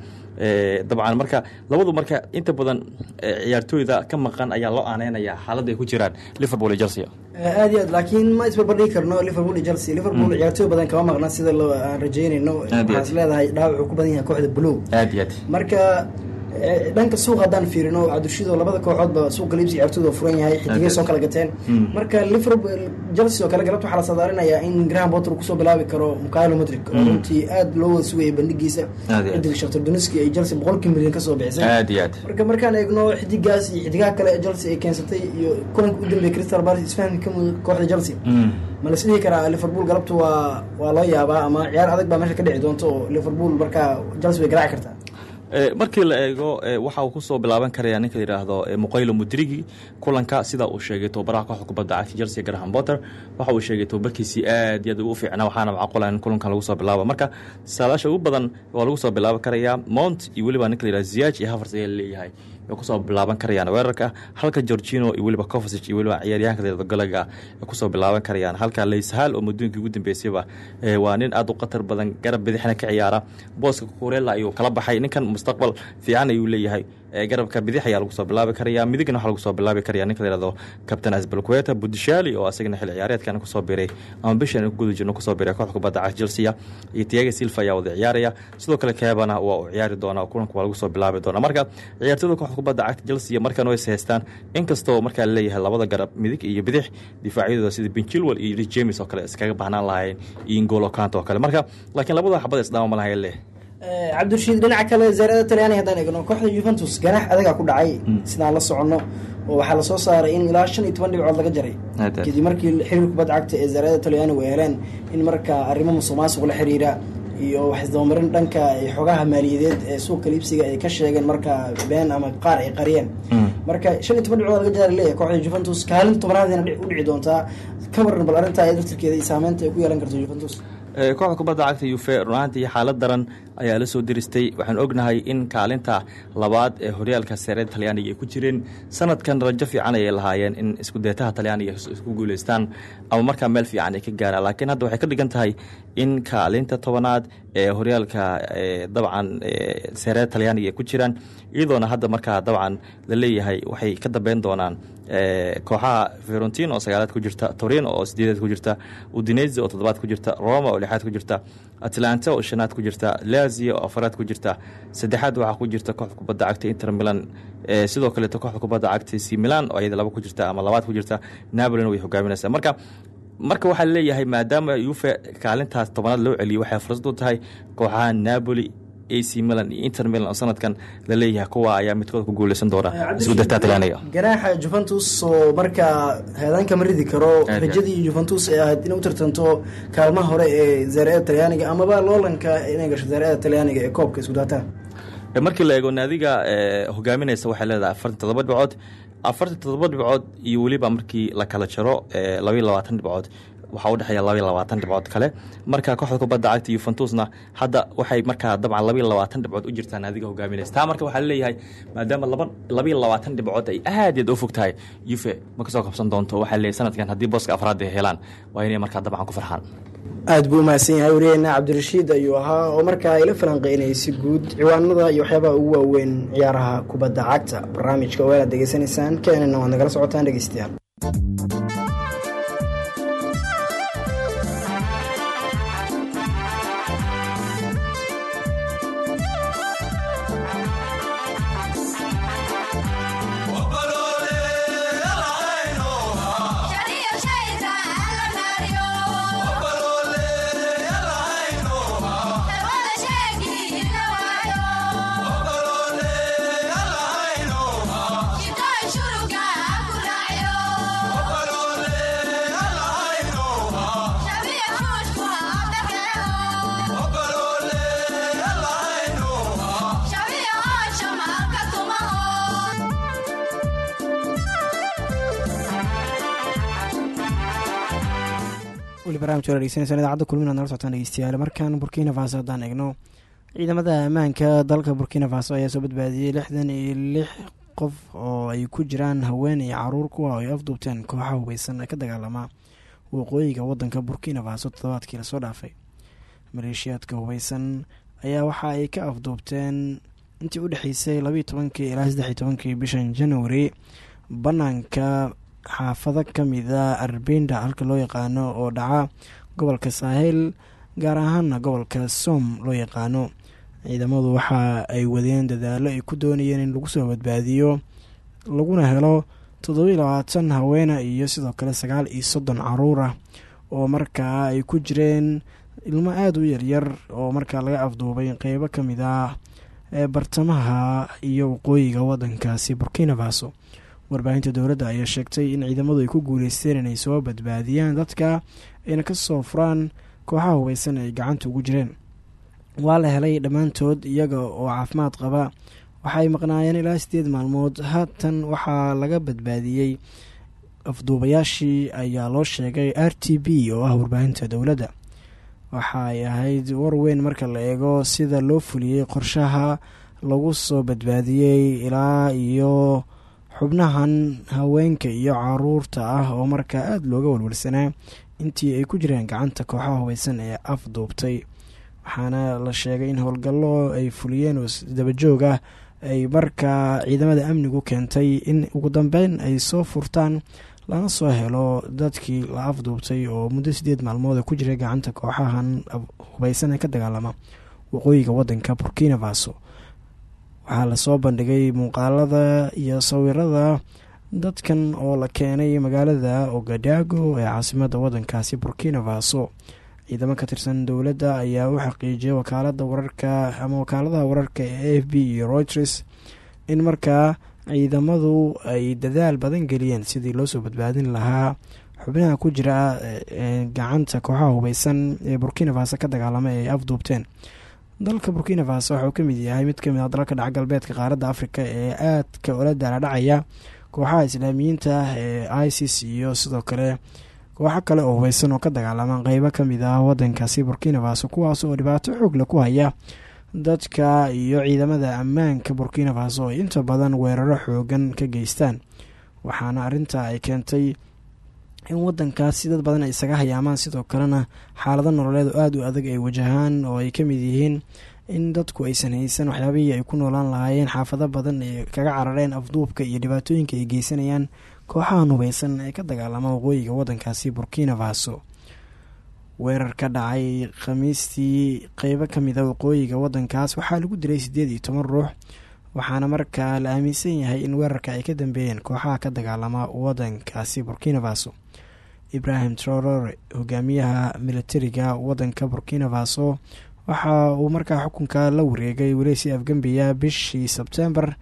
eh, dabcan marka labadu marka inta badan eh, ciyaartooyda ka maqan ayaa loo aaneynaya xaaladda ay ku jiraan liverpool iyo chelsea. Aad iyo aad laakiin ma isbarbardhigi karno liverpool iyo chelsea. Liverpool Mm. ciyaartooy badan kama maqna sida aan rajeynayno aad. leedahay dhaawac uu ku badan yahay kooxda blue. Aad iyo aad. Marka eh, dhanka suuqa haddaan fiirino cabdishido labada kooxoodba suuqa liibsi ciyaartooyda waa furan yahay xidigay soo kala gateen. Mm. marka liverpool chelsea oo kale galabta waxaa la saadaalinayaa in graham potter uu ku soo bilaabi karo mikaelo modric. Oo Mm. runtii aad loo wada sugayay bandhigiisa. Xidig shaktar duniski ay chelsea boqolkii milyan ka soo bixisay. Marka markaan eegno xidigaas iyo xidigaha kale ee chelsea ay keensatay iyo kulanka u dambeeyay crystal palace isfahamka ka mudug kooxda chelsea? Mm. ma la isdhihi karaa liverpool galabtu waa waa loo yaabaa ama ciyaar adag baa meesha ka dhici doonto oo liverpool markaa chelsea way garaaci kartaa markii la eego eh, waxa uu ku soo bilaaban karaya ninka yidhaahdo eh, muqaylo mudrigi kulanka sida uu sheegay tobabaraha kooxda kubadda cagta chelsea graham potter. Waxa uu sheegay tobabarkiisii aad iyo aad ugu fiicnaa waxaana macquula in kulankan lagu soo bilaabo. Marka saadaasha ugu badan waa lagu soo bilaaban karayaa mount iyo weliba ninka la yidhahdo ziyaj iyo havers ayaa leeyahay ku soo bilaaban karayaan weerarka halka georgino iyo weliba covasic iyo weliba ciyaaryahanka la yidhahdo galaga ay ku soo bilaaban karayaan. Halka leysahal oo muddooyinkii ugu dambeysayba waa nin aad u khatar badan garab bidixna ka ciyaara. Booska kurela ayuu kala baxay. Ninkan mustaqbal fiican ayuu leeyahay garabka bidix ayaa lagu soo bilaabi karaya midigna waxaa lagu soo bilaabi karaya ninka la yihahdo captain asbalqueta budishali oo asagana xil ciyaareedkan ku soo biray ama bishan guda jirno ku soo biray kooxda kubadda cagta chelsea iyo tiaga silva ayaa wada ciyaaraya. Sidoo kale keebana waa uu ciyaari doonaa oo kulanka waa lagu soo bilaabi doonaa. Marka ciyaartooyda kooxda kubadda cagta chelsea markan way haystaan inkastoo markaa la leeyahay labada garab midig iyo bidix difaacyadooda sida ben chilwell iyo james oo kale iskaga baahnaan lahaayeen iyo ingolo kanta oo kale. Marka laakiin labada xabada isdhaama ma laha leh Eh, cabdirashiid dhinaca kale zaarada talyaani haddaan eegno kooxda juventus ganaax adagaa ku dhacay sidaan la soconno oo waxaa la soo saaray in ilaa shan iyo toban dhibcood laga jaray. Kadib markii xiriir kubadda cagta ee zaarada talyaanigu ay heleen in markaa arrimo musuq maasuq la xiriira iyo wax isdabamarin dhanka ay xogaha maaliyadeed ee suuqa liibsiga ay ka sheegeen markaa been ama qaar ay qariyeen. Marka shan iyo toban dhibcood laga jaara leeyahay kooxda juventus kaalin tobanaadina u dhici doontaa ka waran bal arrintaa ee dartirkeeda iyo saameynta ay ku yeelan karto juventus kooxda kubadda cagta yufe runaantii xaalad daran ayaa la soo diristay. Waxaan ognahay in kaalinta labaad ee horyaalka seereed talyaaniga ay ku jireen. Sanadkan rajo fiican ayay lahaayeen in iskudeetaha talyaaniga is- isku guuleystaan ama markaa meel fiican ay ka gaaraan. Laakiin hadda waxay ka dhigan tahay in kaalinta tobanaad ee horyaalka eh, dabcan eh, seereed talyaaniga ay ku jiraan iyadoona hadda markaa dabcan la leeyahay waxay ka dambeyn doonaan. eh, kooxaha verontin oo sagaalaad ku jirta torino oo sideedaad ku jirta udinese oo toddobaad ku jirta roma oo lixaad ku jirta atlanta oo shanaad ku jirta lazio oo afaraad ku jirta saddexaad waxaa ku jirta kooxda kubadda cagta inter milan. Sidoo kaleeto kooxda kubadda cagta c milan oo iyada laba ku jirta ama labaad ku jirta napolina way hogaaminaysaa marka marka waxaa leeyahay maadaama yufe kaalintaas tobanaad loo celiyay waxay fursad u tahay kooxaha napoli ac milan iyo inter milan oo sanadkan la leeyahay kuwa ayaa midkood ku guuleysan doona. Isku dartaa talyaaniga ganaaxa juventus oo markaa heedaanka ma ridi karo rajadii juventus ee ahayd inay u tartanto kaalmaha hore ee zaarada talyaaniga amaba loolanka inay gasho zaarada talyaaniga ee koobka isku daataan Eh, markii la eego naadiga eh, hogaaminaysa waxay leedahay afartan todoba dhibcood afartan todoba dhibcood iyo weliba markii la kala jaro eh, labaiyo labaatan dhibcood waxaa u dhexeeya labaiyo labaatan dhibcood kale. Marka kooxda kubadda cagta yuventusna hadda waxay markaa dabcan labaiyo labaatan dhibcood u jirtaa naadiga hogaaminaysa taa marka waxaa la leeyahay maadaama laba labaiyo labaatan dhibcood ay aad iyo aad u fog tahay yuve ma ka soo kabsan doonto waxaa leeyahay sanadkan haddii booska afraad ay helaan. Waa inay markaa dabcan ku farxaan. Aada buu umahadsan yahay wariyaheenna cabdirashiid ayuu ahaa oo markaa ila falanqeynayay si guud ciwaanada iyo waxyaabaha ugu waaweyn ciyaaraha kubadda cagta. Barnaamijka waalaad degeysanaysaan keenana waad nagala socotaan dhegeystayaal weli barnamij wala dhegeysanaysaan idaacadda kulmin ad nala socotaan dhegeystayaal markan burkina faso haddaan eegno ciidamada ammaanka dalka burkina faso ayaa soo badbaadiyey lixdan iyo lix qof oo ay ku jiraan haween iyo carruur kuwa ay afduubteen kooxaha hubeysan ka dagaalama waqooyiga wadanka burkina faso. Toddobaadkii la soo dhaafay maleeshiyaadka hubeysan ayaa waxa ay ka afduubteen intii u dhexeysay labaiyo tobankii ilaa saddex iyo tobankii bishan january banaanka xaafado kamida arbinda halka loo yaqaano oo dhaca gobolka saahel gaar ahaana gobolka som loo yaqaano. Ciidamadu waxa ay wadeen dadaalo ay ku doonayeen in lagu soo badbaadiyo laguna helo toddobiiy labaatan haweena iyo sidoo kale sagaal iyo soddon carruur ah oo markaa ay ku jireen ilmo aada u yaryar oo markaa laga afduubay qeybo ka mid ah ee bartamaha iyo waqooyiga wadankaasi burkina faso warbaahinta dowladda ayaa sheegtay in ciidamadu ay ku guuleysteen inay soo badbaadiyaan dadka ayna ka soo furaan kooxaha hubeysan ay gacanta ugu jireen. Waa la helay dhammaantood iyaga oo caafimaad qaba. Waxaay maqnaayeen ilaa sideed maalmood. Haatan waxaa laga badbaadiyey afduubayaashii ayaa loo sheegay r t b oo ah warbaahinta dowladda. Waxa ay ahayd war weyn marka la eego sida loo fuliyey qorshaha lagu soo badbaadiyey ilaa iyo xubnahan haweenka iyo carruurta ah oo markaa aada looga walwalsanaa intii ay ku jireen gacanta kooxaha hubeysan ee afduubtay waxaana la sheegay in howlgallo ay fuliyeen oo dabajoog ah ay markaa ciidamada amnigu keentay in ugu dambeyn ay soo furtaan lana soo helo dadkii la afduubtay oo muddo sideed maalmood ku jiray gacanta kooxahan hubeysan ee ka dagaalama waqooyiga wadanka burkina faso waxaa la soo bandhigay muuqaalada iyo sawirada dadkan oo la keenay magaalada ogadago ee caasimada wadankaasi burkina faso. Ciidamo ka tirsan dowladda ayaa u xaqiijiyay wakaalada wararka ama wakaaladaha wararka ee f b iyo reuters in markaa ciidamadu ay dadaal badan geliyeen sidii loo soo badbaadin lahaa xubnaha ku jira gacanta kooxaha hubeysan ee burkina faso ka dagaalama ee ay afduubteen dalka burkina faso waxauu ka mid yahay mid ka mid ah dalalka dhaca galbeedka qaaradda afrika ee aadka ola daaladhacaya kooxaha islaamiyiinta ah ee isis iyo sidoo kale kooxo kale oo hubeysan oo ka dagaalama qeybo ka mid ah wadankaasi burkina faso kuwaas oo dhibaato xoogle ku haya dadka iyo ciidamada ammaanka burkina faso oo inta badan weeraro xoogan ka geystaan. Waxaana arinta ay keentay in wadankaasi dad badan ay isaga hayaamaan sidoo kalena xaalado nololeed oo aada u adag ay wajahaan oo ay ka mid yihiin in dadku aysan haysan waxyaabihii ay ku noolaan lahaayeen xaafado badan ay kaga carareen afduubka iyo dhibaatooyinka ay geysanayaan kooxahan hubeysan ee ka dagaalama waqooyiga wadankaasi burkina faso. Weerar ka dhacay khamiistii qeybo ka mid a waqooyiga wadankaas waxaa lagu dilay sideed iyo toban ruux waxaana markaa la aaminsan yahay in weerarka ay ka dambeeyeen kooxaha ka dagaalama wadankaasi burkina faso ibrahim trorore hogaamiyaha militariga wadanka burkina faso waxa uu markaa xukunka la wareegay weleysi afgambiya bishii sebtembar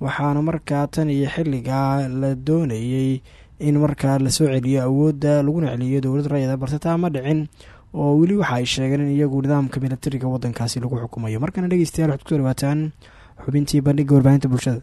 waxaana markaa tan iyo xilligaa la doonayey in markaa la soo celiyo awoodda laguna celiyo dowlad rayada balse taa ma dhicin oo weli waxa ay sheegeen in iyagu nidaamka militariga wadankaasi lagu xukumayo. Markana dhegeystayaal waxad ku soo dhawaataan xubintii bandhiga warbaahinta bulshada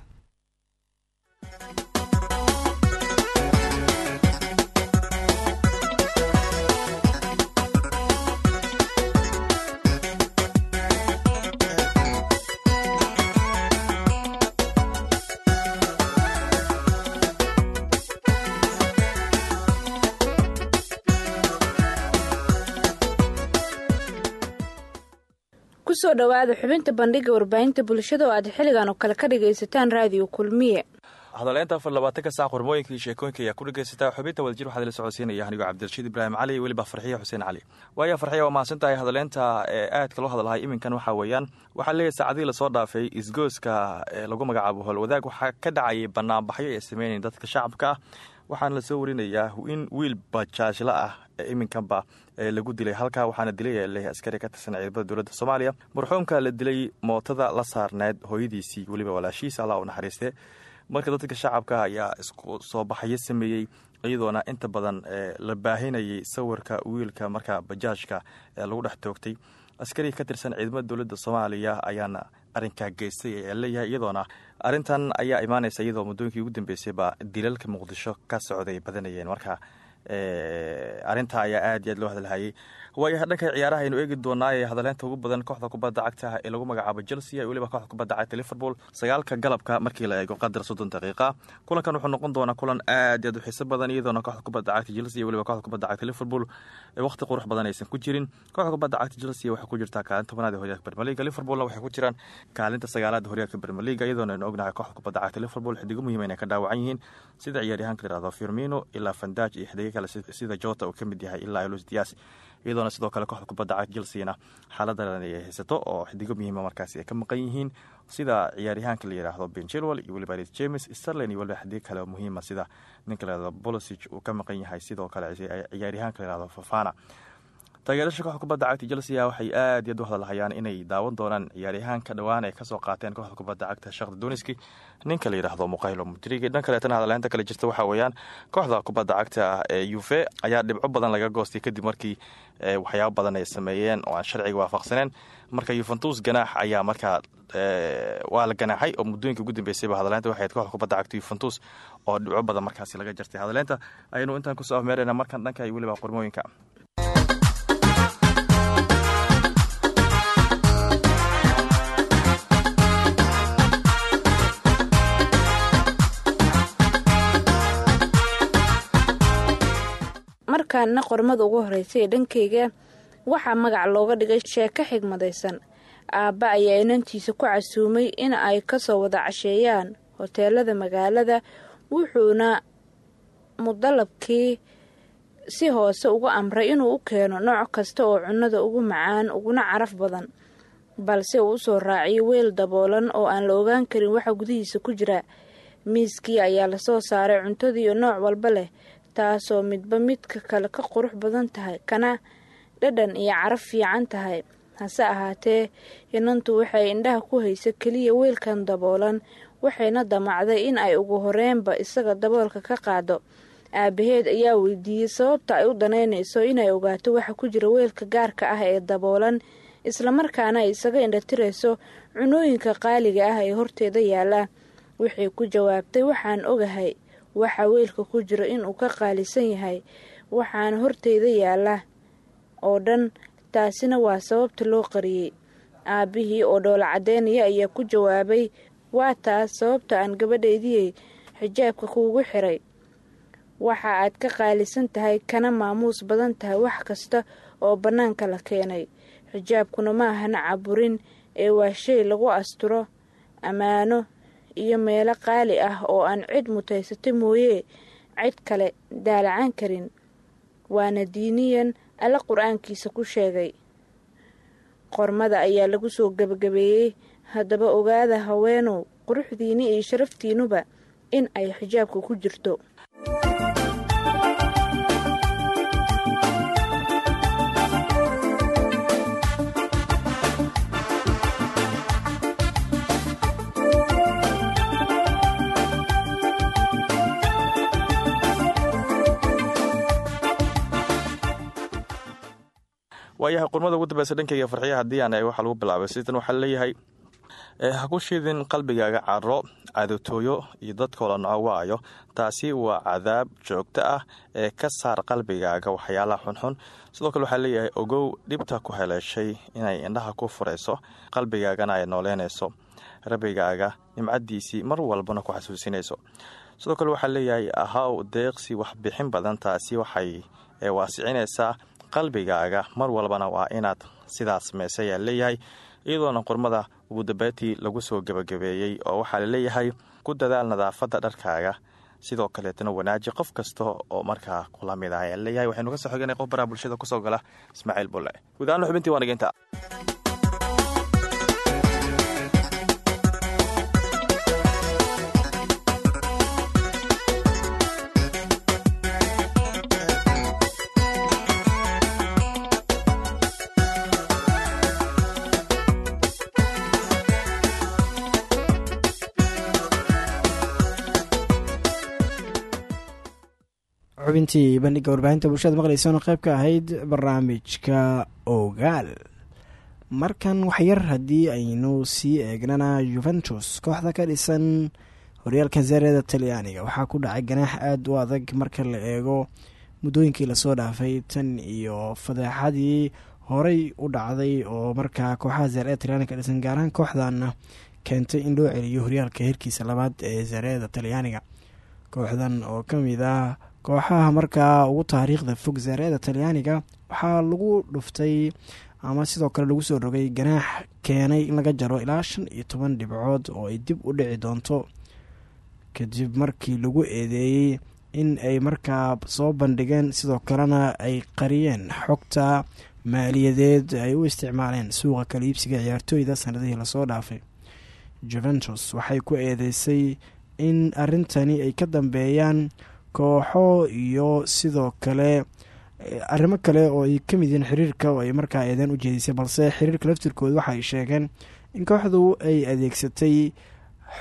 ku soo dhowaada xubinta bandhiga warbaahinta bulshada oo aad xilligan oo kale ka dhagaysataan raadiyo kulmiye. Hadaleynta afar labaatanka saac qormooyinka iyo sheekooyinka ayaa ku dhegaysataa xubinta wadajir waxaad la socodsiinaya anigoo cabdirashiid ibraahim cali weliba farxiya xuseen cali. Waaya farxiya waa mahadsan tahay hadaleynta ee aadka loo hadalhay iminkan waxaa weeyaan. Waxaa leeyahay saacadihii la soo dhaafay isgooska lagu magacaabo howlwadaag waxaa ka dhacayay banaanbaxyo ay sameynayn dadka shacabka. ah waxaana la soo warinayaa in wiil bajaajla ah ee iminkanba lagu dilay halkaa waxaana dilay leeyahay askari ka tirsan ciidamada dowladda soomaaliya. Marxuumka la dilay mootada la saarneyd hooyadiisii weliba walaashiisa allah u naxariiste. Marka dadka shacabka ayaa isku soo baxayo sameeyey iyadoona inta badan la baahinayay sawirka wiilka markaa bajaajka ee lagu dhex toogtay. Askari ka tirsan ciidamada dowladda soomaaliya ayaana arrinkaa geystay ee leeyahay iyadoona arrintan ayaa imaanaysa iyadoo muddooyinkii ugu dambeysayba dilalka muqdisho ka socday badanayeen. Marka arrintaa ayaa aad iyo aad loo hadalhayay waayo dhanka ciyaaraha aynu eegi doonaa ee hadaleynta ugu badan kooxda kubadda cagta ee lagu magacaabo chelsea iyo weliba kooxda kubadda cagta liverpool sagaalka galabka markii la eego qadar soddon daqiiqa. Kulankan wuxuu noqon doonaa kulan aad iyo aad u xiiso badan iyadoona kooxda kubadda cagta chelsea iyo weliba kooxda kubadda cagta liverpool waqti qurux badan aysan ku jirin. Kooxda kubadda cagta chelsea waxay ku jirtaa kaalinta tobanaad ee horyaalka league liverpoolna waxay ku jiraan kaalinta sagaalaad horyaalka league iyadoona aynu ognahay kooxda kubadda cagta liverpool xidigo muhiim inay ka dhaawacan yihiin. Sida ciyaaryahanka la yihahdo firmino ilaa fandaj iyo xidigo kale sida jota uu ka mid yahay ilaa luis dias iyadoona sidoo kale kooxda kubadda cagta chelseana xaaladan ay haysato oo xidigo muhiima markaasi ay ka maqan yihiin. Sida ciyaaryahaanka la yidhaahdo ben chilwell iyo weliba james sterlin iyo weliba xidigo kale oo muhiima sida ninka la yihahdo bolosig uu ka maqan yahay sidoo kale ciyaaryahaanka la yihahdo fafana taageerasha kooxda kubadda cagta chelsea waxay aad iyo aad u hadalhayaan inay daawan doonaan ciyaaryahaanka dhowaan ay ka soo qaateen kooxda kubadda cagta shakda duniski ninka la yidhaahdo muqaylo mudrigi dhan kaleetana hadalheynta kale jirta waxaa weeyaan kooxda kubadda cagta ee uve ayaa dhibco badan laga goostay kadib markii waxyaabo badan ay sameeyeen oo aan sharciga waafaqsaneen. Marka yuventus ganaax ayaa markaa waa la ganaaxay oo muddooyinka ugu dambeysayba hadaleynta waxay kooxda kubadda cagta yuventus oo dhibco badan markaasi laga jartay hadaleynta ayaynu intaan ku soo afmeerayna markan dhanka iyo weliba qormooyinka markaana qormada ugu horreysay ee dhankayga waxaa magac looga dhigay sheeko xigmadaysan. Aabba ayaa inantiisa ku casuumay in ay ka soo wada casheeyaan hoteelada magaalada wuxuuna mudalabkii si hoose ugu amray inuu u keeno nooc kasta oo cunnada ugu macaan uguna caraf badan balse uu u soo raaciyo weel daboolan oo aan la ogaan karin waxa gudihiisa ku jira. Miiskii ayaa la soo saaray cuntadiiyo nooc walba leh taasoo midba midka kale ka qurux badan tahay. Kana dhadhan iyo caraf fiican tahay. Hase ahaatee inantu waxay indhaha ku haysa keliya weelkan daboolan waxayna damacday in ay ugu horeenba isaga daboolka ka qaado. Aabaheed ayaa weydiiyey sababta ay u danaynayso inay ogaato waxa ku jira weelka gaarka ah ee daboolan islamarkaana ay isaga indhatirayso cunooyinka qaaliga ah ee horteeda yaalla waxay ku jawaabtay waxaan ogahay waxa weelka ku jira inuu ka qaalisan yahay. Waxaana horteyda yaalla oo dhan taasina waa sababta loo qariyey. Aabbihii oo dhoola caddeynaya ayaa ku jawaabay waa taas sababta aan gabadhaydiyey xijaabka kuugu xiray. Waxa aad ka qaalisan tahay kana maamuus badan tahay wax kasta oo bannaanka la keenay. Xijaabkuna ma ahana caburin ee waa shay lagu asturo ammaano iyo meelo qaali ah oo aan cid mutaysata mooyee cid kale daalacan karin. Waana diiniyan alla qur'aankiisa ku sheegay. Qormada ayaa lagu soo gebagabeeyey haddaba ogaada haweenow quruxdiini iyo sharaftiinuba in ay xijaabka ku jirto waayahay qormada ugu dambeysa dhankayga farxiya haddii aan waxaa lagu bilaabay sidan waxaa leeyahay ha ku shidin qalbigaaga caro caadotooyo iyo dadkoo la noco waayo. Taasi waa cadaab joogto ah ee ka saar qalbigaaga waxyaalaha xunxun. Sidoo kale waxaa leeyahay ogow dhibta ku heleeshay inay indhaha ku furayso qalbigaagana ay nooleynayso rabbigaaga nimcadiisii mar walbana ku xasuusinayso. Sidoo kale waxaa leeyahay ahaw deeqsi waxbixin badan taasi waxay waasicinaysaa qalbigaaga. Mar walbana waa inaad sidaas samaysa ayaa leeyahay iyadoona qormada ugu dambeyntii lagu soo gebagabeeyey oo waxaa la leeyahay ku dadaal nadaafadda dharkaaga. Sidoo kaleetana wanaaji qof kasta oo markaa kula mid ah ayaa leeyahay. Waxaynu ka soo xoganay qof baraha bulshada ku soo gala ismaaciil bulle. Guud ahaan xubintii waa nageynta xubintii bandhiga warbaahinta bulshada maqleysan oo qayb ka ahayd barnaamijka ogaal. Markan waxyar haddii aynu sii eegnana yuventus kooxda ka dhisan horyaalka zareeda talyaaniga. Waxaa ku dhacay ganaax aada u adag marka la eego muddooyinkii la soo dhaafay tan iyo fadeexadii horey u dhacday oo markaa kooxaha zaare-eda talyaaniga ka dhisan gaar ahaan kooxdanna keentay in loo celiyo horyaalka heerkiisa labaad ee zaare-eda talyaaniga. Kooxdan oo ka mid ah kooxaha markaa ugu taariikhda fog zaare-eda talyaaniga waxaa lagu dhuftay ama sidoo kale lagu soo rogay ganaax keenay in laga jaro ilaa shan iyo toban dhibcood oo ay dib u dhici doonto. Kadib markii lagu eedeeyey in ay markaa soo bandhigeen sidoo kalena ay qariyeen xogta maaliyadeed ay u isticmaaleen suuqa kala iibsiga ciyaartooyda sanadihii la soo dhaafay. Juventus waxay ku eedeysay in arrintani ay ka dambeeyaan kooxo iyo sidoo kale arrimo kale oo ay ka mid yihiin xiriirka oo ay markaa eedeen u jeedisay balse xiriirka laftirkooda waxa ay sheegeen in kooxdu ay adeegsatay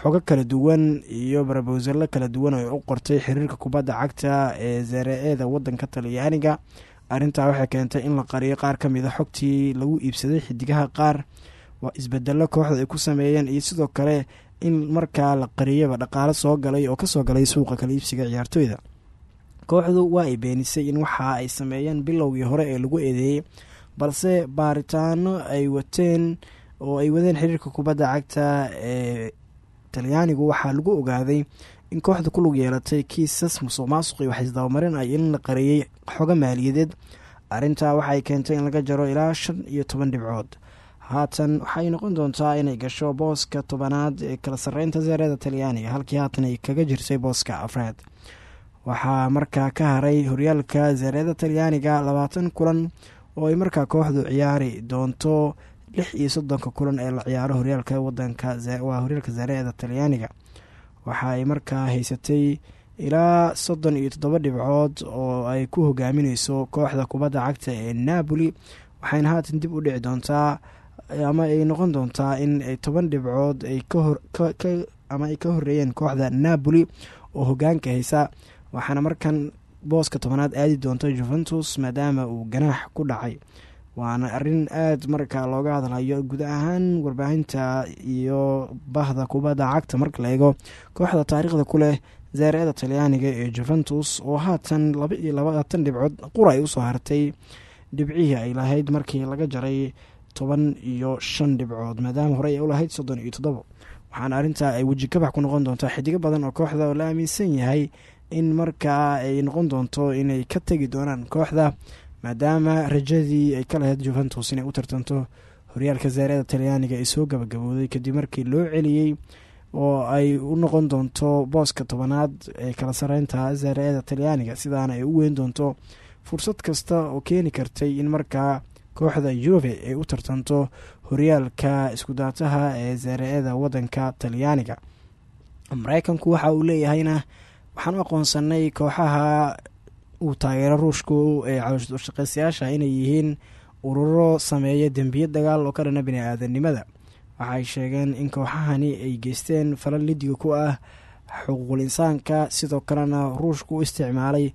xogo kala duwan iyo barabowsalo kala duwan oo ay u qortay xiriirka kubadda cagta ee zaare-eeda wadanka talyaaniga. Arrintaa waxay keentay in la qariyo qaar ka mid a xogtii lagu iibsaday xidigaha qaar waa isbedelo kooxda ay ku sameeyeen iyo sidoo kale in markaa la qariyaba dhaqaalo soo galay oo ka soo galay suuqa kala iibsiga ciyaartooyda kooxdu waa ay beenisay in waxa ay sameeyeen bilowgii hore ee lagu eedeeyey balse baaritaano ay wateen oo ay wadeen xiriirka kubadda cagta ee talyaanigu waxaa lagu ogaaday in kooxda ku lug yeelatay kiisas musuq maasuq iyo waxisdabamarin ay in la qariyey xogo maaliyadeed. Arrintaa waxaay keentay in laga jaro ilaa shan iyo toban dhibcood haatan waxay noqon doontaa inay gasho booska tobanaad ee kala sarreynta zareeda talyaaniga halkii haatan ay kaga jirtay booska afraad. Waxaa markaa ka haray horyaalka zareeda talyaaniga labaatan kulan oo ay markaa kooxdu ciyaari doonto lix iyo soddonka kulan ee la ciyaaro horyaalka wadanka waa horyaalka zareeda talyaaniga. Waxa ay markaa haysatay ilaa soddon iyo toddoba dhibcood oo ay ku hogaamineyso kooxda kubadda cagta ee napoli waxayna haatan dib u dhici doontaa ama ay noqon doontaa in ay toban dhibcood ay ama ay ka horeeyeen kooxda napoli oo hogaanka haysa. Waxaana markan booska tobanaad aadi doonta juventus maadaama uu ganaax ku dhacay. Waana arrin aada markaa looga hadlayo guud ahaan warbaahinta iyo bahda kubadda cagta marka la eego kooxda taariikhda ku leh zaare-ada talyaaniga ee juventus oo haatan laba iyo labaatan dhibcood qura ay u soo hartay. Dhibcihii ay lahayd markii laga jaray toban iyo shan dhibcood maadaama horey ay u lahayd soddon iyo toddobo. Waxaana arrintaa ay weji kabax ku noqon doontaa xidigo badan oo kooxda oo la aaminsan yahay in markaa ay noqon doonto inay ka tegi doonaan kooxda maadaama rajadii ay ka lahayd juventus inay u tartanto horyaalka zaarada talyaaniga ay soo gabagabooday kadib markii loo celiyey oo ay u noqon doonto booska tobanaad ee kala sareynta zaarada talyaaniga sidaana ay u weyn doonto fursad kasta oo keeni kartay in markaa kooxda yuve ay u tartanto horyaalka iskudaataha ee zaare-ada wadanka talyaaniga. Mareykanku waxa uu leeyahayna waxaan aqoonsanay kooxaha uu taageero ruushku ee calooshaqeystayaasha inay yihiin ururo sameeya dembiye dagaal oo ka dhana bini aadanimada waxaay sheegeen in kooxahani ay geysteen falal lidiga ku ah xuquuqul insaanka sidoo kalena ruushku u isticmaalay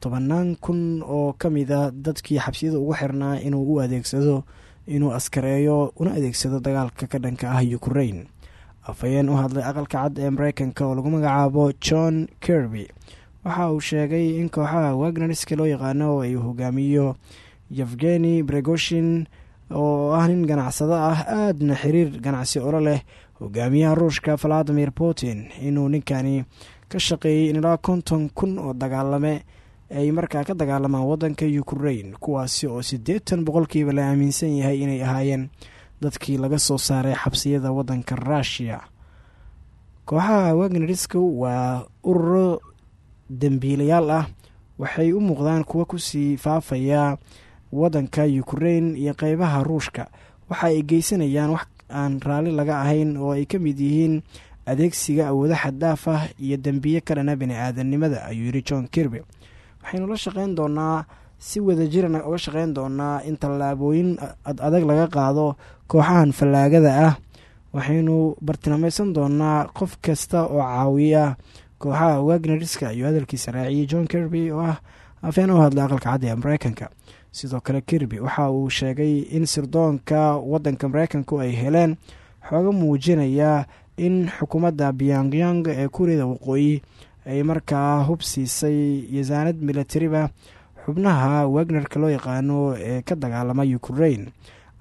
tobanaan kun oo ka mid a dadkii xabsiyada ugu xirnaa inuu u adeegsado inuu askareeyo una adeegsado dagaalka ka dhanka ah ukrain afhayeen u hadlay aqalka cad ee mareykanka oo lagu magacaabo john kirby. Waxa uu sheegay in kooxaha wagnerska loo yaqaano oo ay hogaamiyo yevgeni bregoshin oo ah nin ganacsado ah aadna xiriir ganacsi olo leh. Hogaamiyaha ruushka valadimir putin inuu ninkani ka shaqeeyey in ilaa konton kun oo dagaalame ay markaa ka dagaalamaan wadanka ukrain kuwaasi oo siddeetan boqolkiiba la aaminsan yahay inay ahaayeen dadkii laga soo saaray xabsiyada wadanka rushia kooxaha wagnerska waa ururo dembiilayaal ah waxay u muuqdaan kuwa ku sii faafaya wadanka ukrain iyo qeybaha ruushka. Waxa ay geysanayaan wax aan raalli laga ahayn oo ay ka mid yihiin adeegsiga awoodo xaddaaf ah iyo dembiye ka dhana bini aadanimada ayuu yidhi john kirby waxaynu la shaqeyn doonaa si wadajirana uga shaqeyn doonaa in tallaabooyin ad adag laga qaado kooxahan fallaagada ah. Waxaynu bartilmaamaysan doonaa qof kasta oo caawiya kooxaha wagnerska ayuu hadalkiisa raaciyey john kirby oo ah afeen u hadlay aqalka cadda ee mareykanka. Sidoo kale kirby waxa uu sheegay in sirdoonka wadanka mareykanku ay heleen xooga muujinaya in xukuumadda pyongyang ee kuuriyada waqooyi ay markaa hub siisay yasaanad milatariba xubnaha wagnerka loo yaqaano ee ka dagaalama ukraine.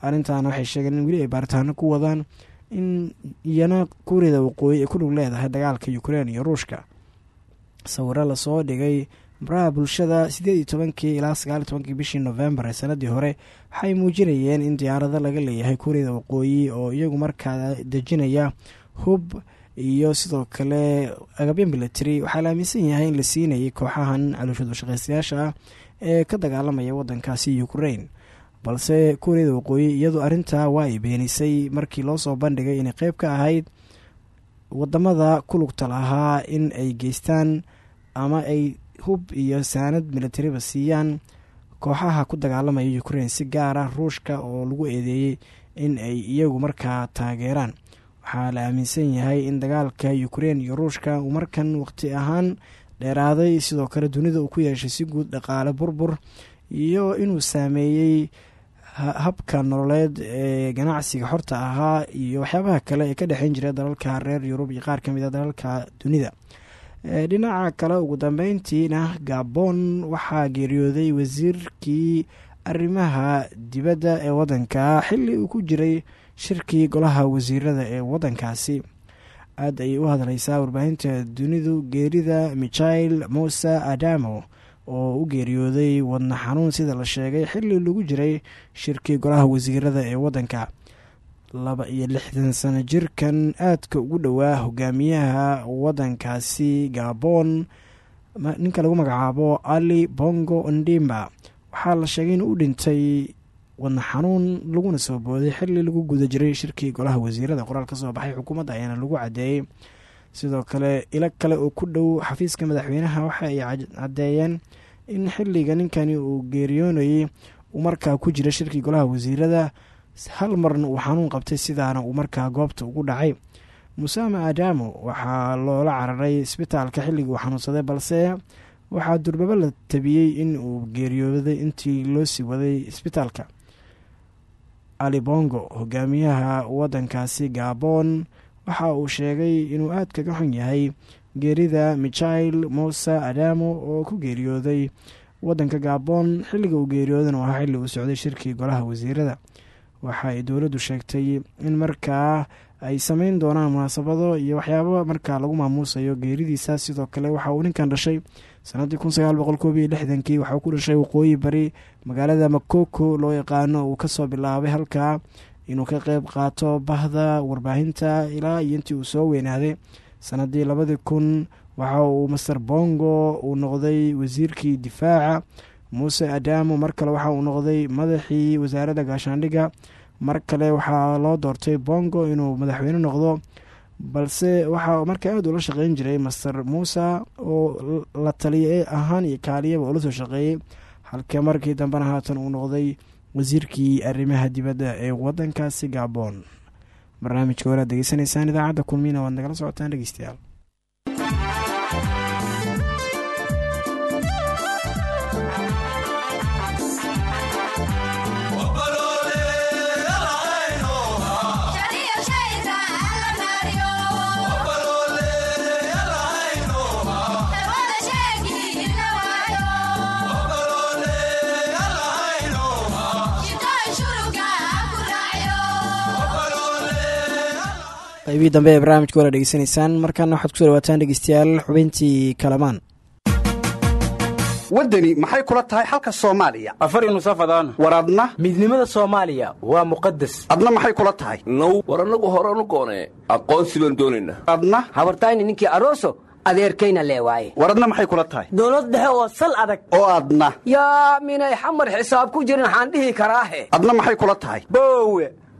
Arrintaana waxay sheegeen in weli ay baaritaano ku wadaan in iyana kuuriyada waqooyi ay ku lug leedahay dagaalka ukraine iyo ruushka. Sawiro la soo dhigay baraha bulshada sideed iyo ilaa sagaal iyo bishii novembar ee sanadii hore waxay muujinayeen in diyaarado laga leeyahay kuuriyada waqooyi oo iyagu markaa dejinaya hub iyo sidoo kale agabyo military waxaa la aaminsan yahay in la siinayay kooxahan calooshood shaqaystayaasha ah ee ka dagaalamaya wadankaasi ukraine. Balse kuuriyada waqooyi iyadu arrintaa waa ay beenisay markii loo soo bandhigay inay qeyb ka ahayd waddamada ku lugta lahaa in ay geystaan ama ay hub iyo saanad militariba siiyaan kooxaha ku dagaalamaya ukraine si gaar ah ruushka oo lagu eedeeyey in ay iyagu markaa taageeraan waxaa la aaminsan yahay in dagaalka ukraine iyo ruushka uu markan waqti ahaan dheeraaday sidoo kale dunida uu ku yeeshay si guud dhaqaale burbur iyo inuu saameeyey habka nololeed ee ganacsiga xorta ahaa iyo waxyaabaha kale ee ka dhexeyn jira dalalka reer yurub iyo qaar ka mid a dalalka dunida. Dhinaca kale ugu dambeyntiina gabon waxaa geeriyooday wasiirkii arrimaha dibadda ee wadanka xili uu ku jiray shirkii golaha wasiirada ee wadankaasi aad ayay u hadlaysaa warbaahinta dunidu geerida michael mose adamo oo u geeriyooday wadna xanuun sida la sheegay xili lagu jiray shirkii golaha wasiirada ee wadanka laba iyo lixdan sano jirkan aadka ugu dhowaa hogaamiyaha wadankaasi gabon ninka lagu magacaabo ali bongo ndimba waxaa la sheegay inuu u dhintay wadna xanuun laguna soo booday xili lagu guda jiray shirkii golaha wasiirada. Qoraal ka soo baxay xukuumadda ayaana lagu cadeeyey sidoo kale ilo kale oo ku dhow xafiiska madaxweynaha waxa ay caddeeyeen in xilliga ninkani uu geeriyoonayay uu markaa ku jira shirkii golaha wasiirada. Hal marna uu xanuun qabtay sidaana uu markaa goobta ugu dhacay. Musaame adamo waxaa loola cararay isbitaalka xilligii uu xanuunsaday balse waxaa durbabo la tabiyey in uu geeriyooday intii loo sii waday isbitaalka ali bongo hogaamiyaha wadankaasi gabon waxa uu sheegay inuu aad kaga xun yahay geerida michael mose adamo oo ku geeriyooday wadanka gabon. Xilliga uu geeriyoodana waa xilli uu socday shirkii golaha wasiirada. Waxa ay dowladdu sheegtay in markaa ay sameyn doonaan munaasabado iyo waxyaaba markaa lagu maamuusayo geeridiisa sidoo kale waxa uu ninkan dhashay sanadii kun sagaal boqol koob lixdankii waxauu ku dhashay waqooyi bari magaalada makoko loo yaqaano uu ka soo bilaabay halkaa inuu ka qeyb qaato bahda warbaahinta ilaa iyo intii uu soo weynaaday. Sanadii labadii kun waxa uu master bongo uu noqday wasiirkii difaaca muuse adamo mar kale waxa uu noqday madaxii wasaaradda gaashaandhigga mar kale waxaa loo doortay bongo inuu madaxweyne noqdo balse waxaa markaa aad ula shaqeyn jiray master muuse oo la taliya ahaan iyo kaaliyaba ula soo shaqeeyey halka markii dambena haatan uu noqday wasiirkii arrimaha dibadda ee wadankaasi gabon barnaamijka walaad degeysanaysaan idaacadda kulmiina waad nagala socotaan dhegeystayaal qaybihii dambe ee barnaamijka wala dhegeysanaysaan. Markaana waxaad ku soo dhawaataan dhegeystayaal xubintii kalamaan. Waddani maxay kula tahay xalka soomaaliya? Afar nusafadaan war adna? Midnimada soomaaliya waa muqadas adna maxay kula tahay? Now war annagu horanu goonee aqoonsi baan doonaynaa adna? Habartayni ninkii aroso adeerkayna lee waaye. War adna maxay kula tahay? Dowlad dhexe oo sal adag. Oo adna. Yaa minay xamar xisaab ku jirin waxaan dhihi karaahe adna maxay kula tahay? Boowe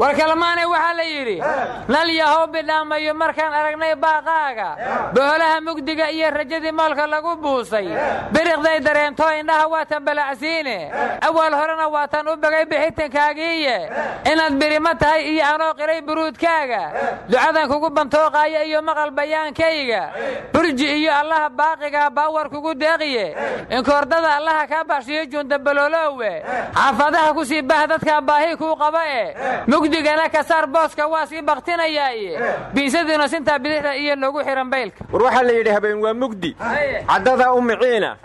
war kalamaanay waxaa la yidhi nal yahow bidhaamayo markaan aragnay baaqaaga boolaha mugdiga iyo rajadii moolka lagu buusay. Biriqday dareento indhaha waatan balacsiine awal horena waatan u bagay bixitankaagiiye. Inaad birimo tahay iyo anoo qiray buruudkaaga. Ducadan kugu bantooqaaya iyo maqal bayaankayga. Burji iyo allaha baaqigaa baawar kugu deeqiye. Inkoordada allaha kaa baxshiyo juundabalooloowe xaafadaha ku sii bah dadkaa baahi kuu qaba e mugdigana ka saar booska waa sii baktinayaaye biisadiina sintaa bidixda iyo noogu xihan baylka. War waxaa la yidhi habeen waa mugdi. Caddada u miciina.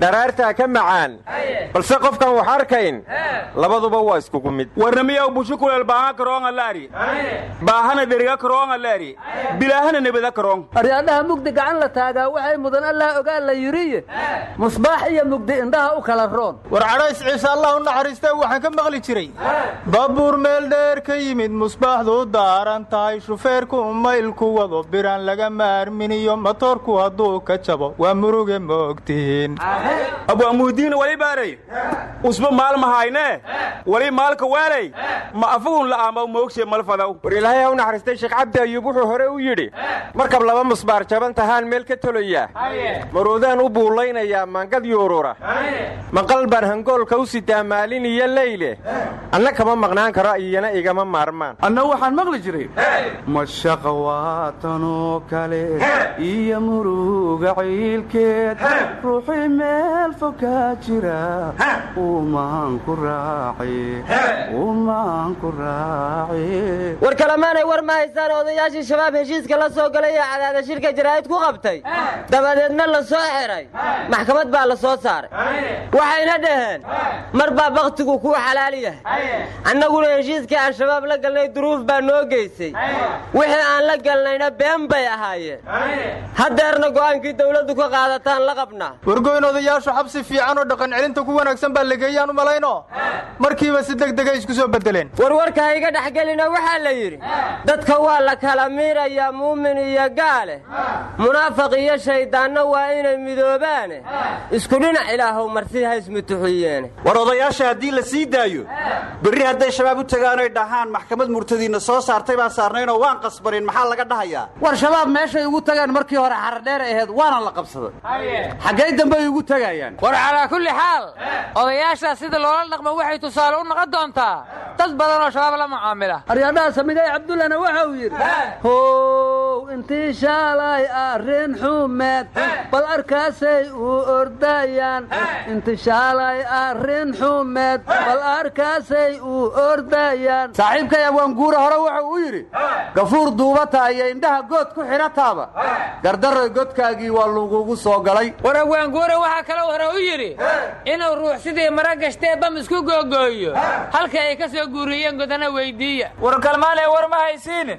Dharaartaa ka macaan. Balse qofkan wax arkayn labaduba waa iskugu mid warnamiyaw bushukuleel baaha karoonga laari baahana dheriga karoonga laari bilaahana nebada karoon. Aryaadhaha mugdi gacan la taagaa waxay mudan allah ogaa la yidhiye. Musbaax iyo mugdi indhaha u kala roon. War cadhays ciise allah u naxariistee waxaan ka maqli jiray. Baabuur meel dheer ka yimid musbaaxdu daaran tahay shufeerku maylku wado biraan laga maarminiyo matoorku hadduu ka jabo waa muruge moogtihiin abwaamuudiin wali baarey usba maalmahaynee wali maalka weelay ma afugun la'aama moogshe malfadaw war ilaahay ha u naxariistay sheekh cabdi ayuub wuxuu hore u yidhi markab laba musbaar jaban tahaan meel ka tolayaa maroodaan u buullaynayaa maangad yuurura maqal baan hangoolka u sitaa maalin iyo leyle. Anna kama maqnaan karo iyana igama maarmaan anna waxaan maqli jiray. Mashaqa waatanoo kale iyo muruga ciilkeed. Ruuxii meel fokaa jira. Umaan ku raaci. War kalemaanay war ma haysaan odayaashii shabaab heshiiska la soo galay ee cadaada shirka jaraa'id ku qabtay? Dabadeedna la soo xiray maxkamad baa la soo saaray. Waxayna dhaheen mar baa bakhtigu kuu xalaal yahay. Annaguna heshiiskii aan shabaab la galnay duruuf baa noo geysay. Wixii aan la galnayna been bay ahaayeen. Haddeerna go'aankii dawladdu ka qaadataan la qabnaa wargoyn odayaashu xabsi fiican oo dhaqan celinta ku wanaagsan baa lageeyaan u malayno? Markiiba si degdegay isku soo bedeleen warwarka ha iga dhexgelina waxaa la yidhi dadka waa la kala miirayaa muumin iyo gaale munaafaq iyo shayddaanna waa inay midoobaane. Isku dhinac ilaahow marsi ha ismutuxiyeene war odayaasha haddii la sii daayo berri hadday shabaab u tagaanoy dhahaan maxkamad murtadiinna soo saartay baan saarnaynoo waan qasbanin maxaa laga dhahayaa? War shabaab meeshay ugu tagaan markii hore xaradheer ahayd waana la qabsaday. Xaggay dambe ay ugu tegayaan war calaa kulli xaal odayaashaas sida loola dhaqmo waxay tusaale u noqon doontaa dad badan oo shabaab la mucaamila aryaadhaha samigay cabdullana waxa uu yidhi how intii shaalay arrin xumeed bal arkaasay u ordayaan. Inti shaalay arrin xumeed bal arkaasay u ordayaan saaxiibkay abwaanguure hore wuxuu u yidhi gafuur duubata iyo indhaha good ku xidhataaba gardarray godkaagii waa lagugu soo galay. War abwaanguure waxaa kaloo hore u yidhi inuu ruux sidii mara gashtee bam isku googooyo. Halka ay ka soo guuriyeen godana weyddiiya war kalmaanee war ma haysiine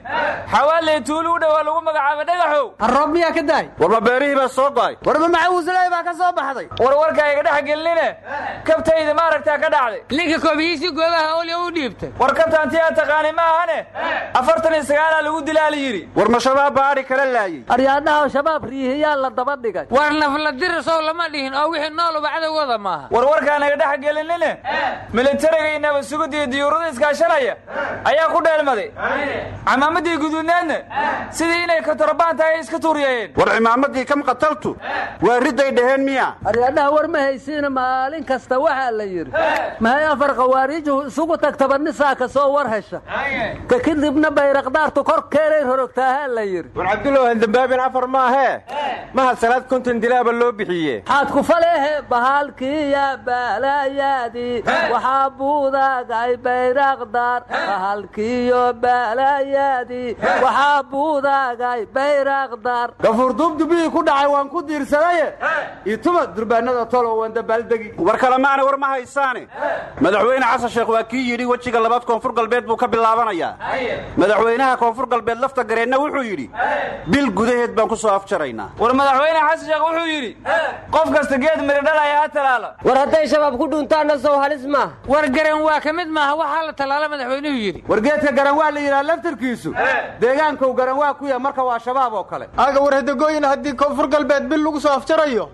xawaaley tuulu u lagu magacaaba dhagaxow. Arroob miyaa ka daay? Warma beerihii baa soo go'ay warma macawusley baa ka soo baxday? War warka iga dhex gelinine? Kabtayda ma aragtaa ka dhacday. Ninka koobiyiisii goobaha olya u dhiibtay war kabtaanti aa taqaani ma ahane afartan iyo sagaalaa lagu dilaa la yidhi. War ma shabaab baa adhi kala laayey aryaadhaha shabaab riihiyaa la daba dhigay. War nafla dirisow lama dhihin oo wixii nooluba cadowgooda maaha. War warkaan iga dhex gelinine? Militariga iyo nabadsugudiyo diyuurada iskaashanaya ayaa ku dheelmaday. Camaamadii guduudneedna sidii inay katorobaan tahay iska tuuriyayeen war cimaamadii kam qataltu? Waa ridday dhaheen miya? Aryaadhaha war ma haysiina maalin kasta waxaa la yidhi. Mahay afar khawaariijuhu isugu tagtaba nisaa ka soo war hesha ka kadibna bayraqdaartu korkeeray rorogtaahaa la yidhi. War cabdullaw handambaabin afar maahee mahad salaad konton dilaaba loo bixiye. Xaad ku faleehe bahalkiya baalayaadii waxaa buudaagay bayraqdaar bahalkiyo baalayaadii waxaa buudaagay bayraqdaar. Gafuur duubdubihii ku dhacay waan ku diirsadaye ituma durbaanada tolo waan dabaaldegi war kalemaana war ma haysaane. Madaxweyne xasan sheekh waa kii yidhi wejiga labaad koonfur galbeed buu ka bilaabanayaa. Madaxweynaha koonfur galbeed lafta gareenna wuxuu yidhi bil gudaheed baan ku soo afjaraynaa war madaxweyne xasan sheekh wuxuu yidhi qof kasta geed miridhalaya ha talaalo. War hadday shabaab ku dhuntaanna sow halis maaha war garan waa ka mid maaha waxaa la talaala madaxweynuhu yidhi. War geedka garan waa la yidhaha laftarkiisu deegaankou garan waa ku yahay marka waa shabaab oo kale. Aga war hadagooyin haddii koonfur galbeed bil lagu soo afjarayo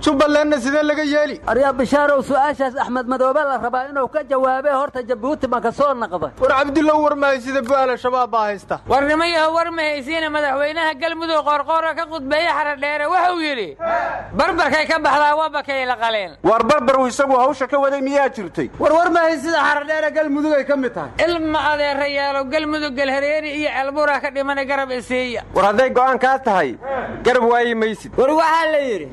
jubbalandna sidee laga yeeli? Aryaa bishaarow su'aashaas axmed madoobe la rabaa inuu ka jawaabe horta jabuuti ma ka soo naqday war cabdillow war mahay sida bu'aala shabaab baa haysta. Warnimayaho war ma haysiina madaxweynaha galmudug qoorqoora ka khudbeeye xaradheere wuxuu yidhi barbarkay ka baxdaa wabakay la qaleen. War barbaru isagu hawsha ka waday miyaa jirtay? War war mahay sida xaradheere galmudug ay ka mid tahay. Ilma adeerayaalow galmudug galhareeri iyo ceelburaa ka dhimana garab isiiya war hadday go'aan kaa tahay garab waayi maysid. War waxaa la yidhi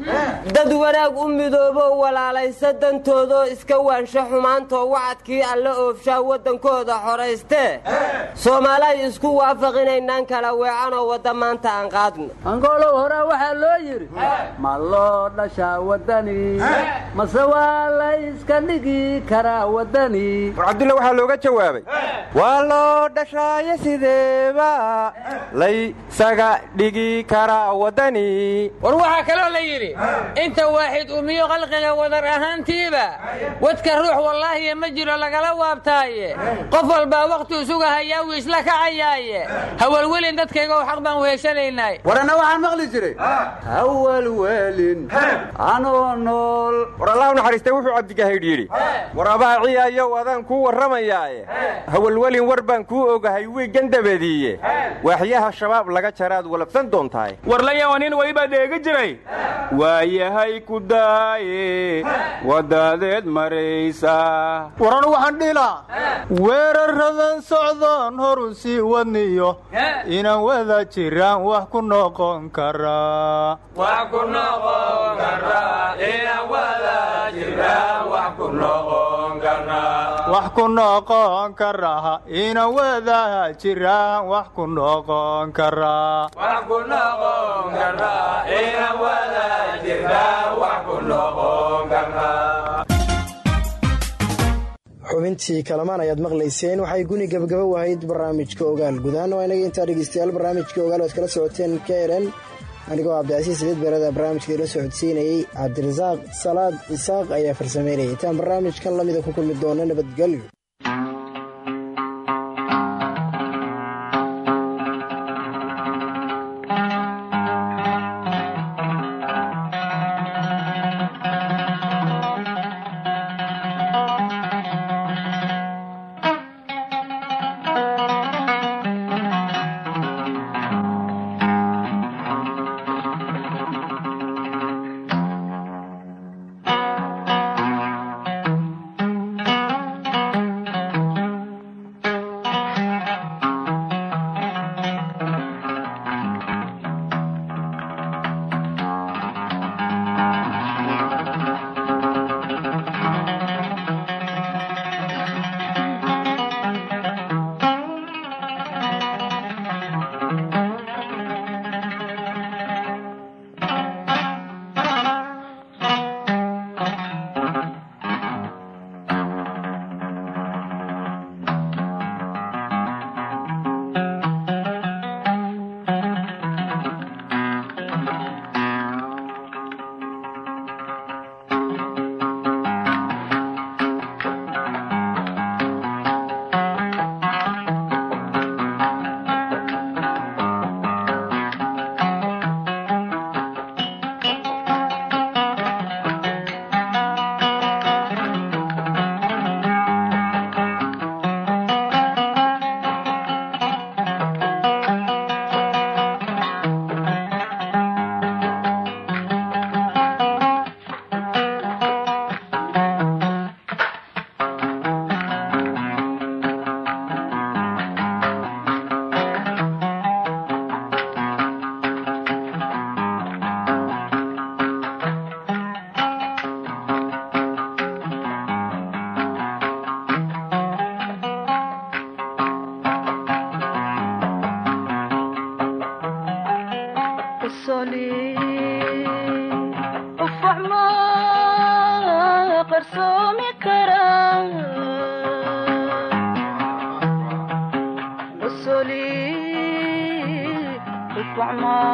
dad wanaag u midoobo walaalaysa dantoodoo iska waansha xumaantoo wacadkii alla oofshaa waddankooda xoraystee soomaalihay isku waafaq inaynaan kala weecanoo wadda maanta aan qaadno. Angoolow horaa waxaa loo yidhi ma loo dhashaa waddani mase waa la iska dhigi karaa waddani. War cabdulla waxaa looga jawaabay waa loo dhashaayo sideeba laysaga dhigi karaa waddani. War waxaa kaloo la yidhi inta waaxid umiyo khalqiga wadar ahaantiiba wadka ruux wallaahiya ma jiro lagala waabtaaye. Qof walbaa wakhtuu sugahayaa wuu isla kacayaaye. Hawalwelin dadkaygow xaq baan weeshanaynay warana waxaan maqli jiray. Hawalwelin anoo nool. War allah u naxariistay wuxuu cabdigahaydh yidhi. War abaha ciyaayow adaan kuu warramayaaye. Hawalwelin war baan kuu ogahay wiiggan dabadiiye waaxyaha shabaab laga jaraad walabsan doontahay. Warlayawa nin welibaa dheega jiray. Waayahay ku daaye waddadeed maraysa. War anu waxaan dhilaa weeraradan socdoon horu sii wadniyo. Inaan wada jiraan wax ku noqon karaa wax ku noqon karaha inaan wada jiraan wax ku noqon karaa xubintii kalamaan ayaad maqlayseen. Waxay guni gabagaba wahayd barnaamijka ogaal gudahaan. Waa inaga intaa dhegeystayaal barnaamijka ogaal waad kala socoteen k n anigoo cabdicasiis sideed beerada barnaamijka ila socodsiinayey cabdirasaaq salaad isaaq ayaa farsameynayay. Intaan barnaamijkan lamida ku kulmi doono nabadgelyo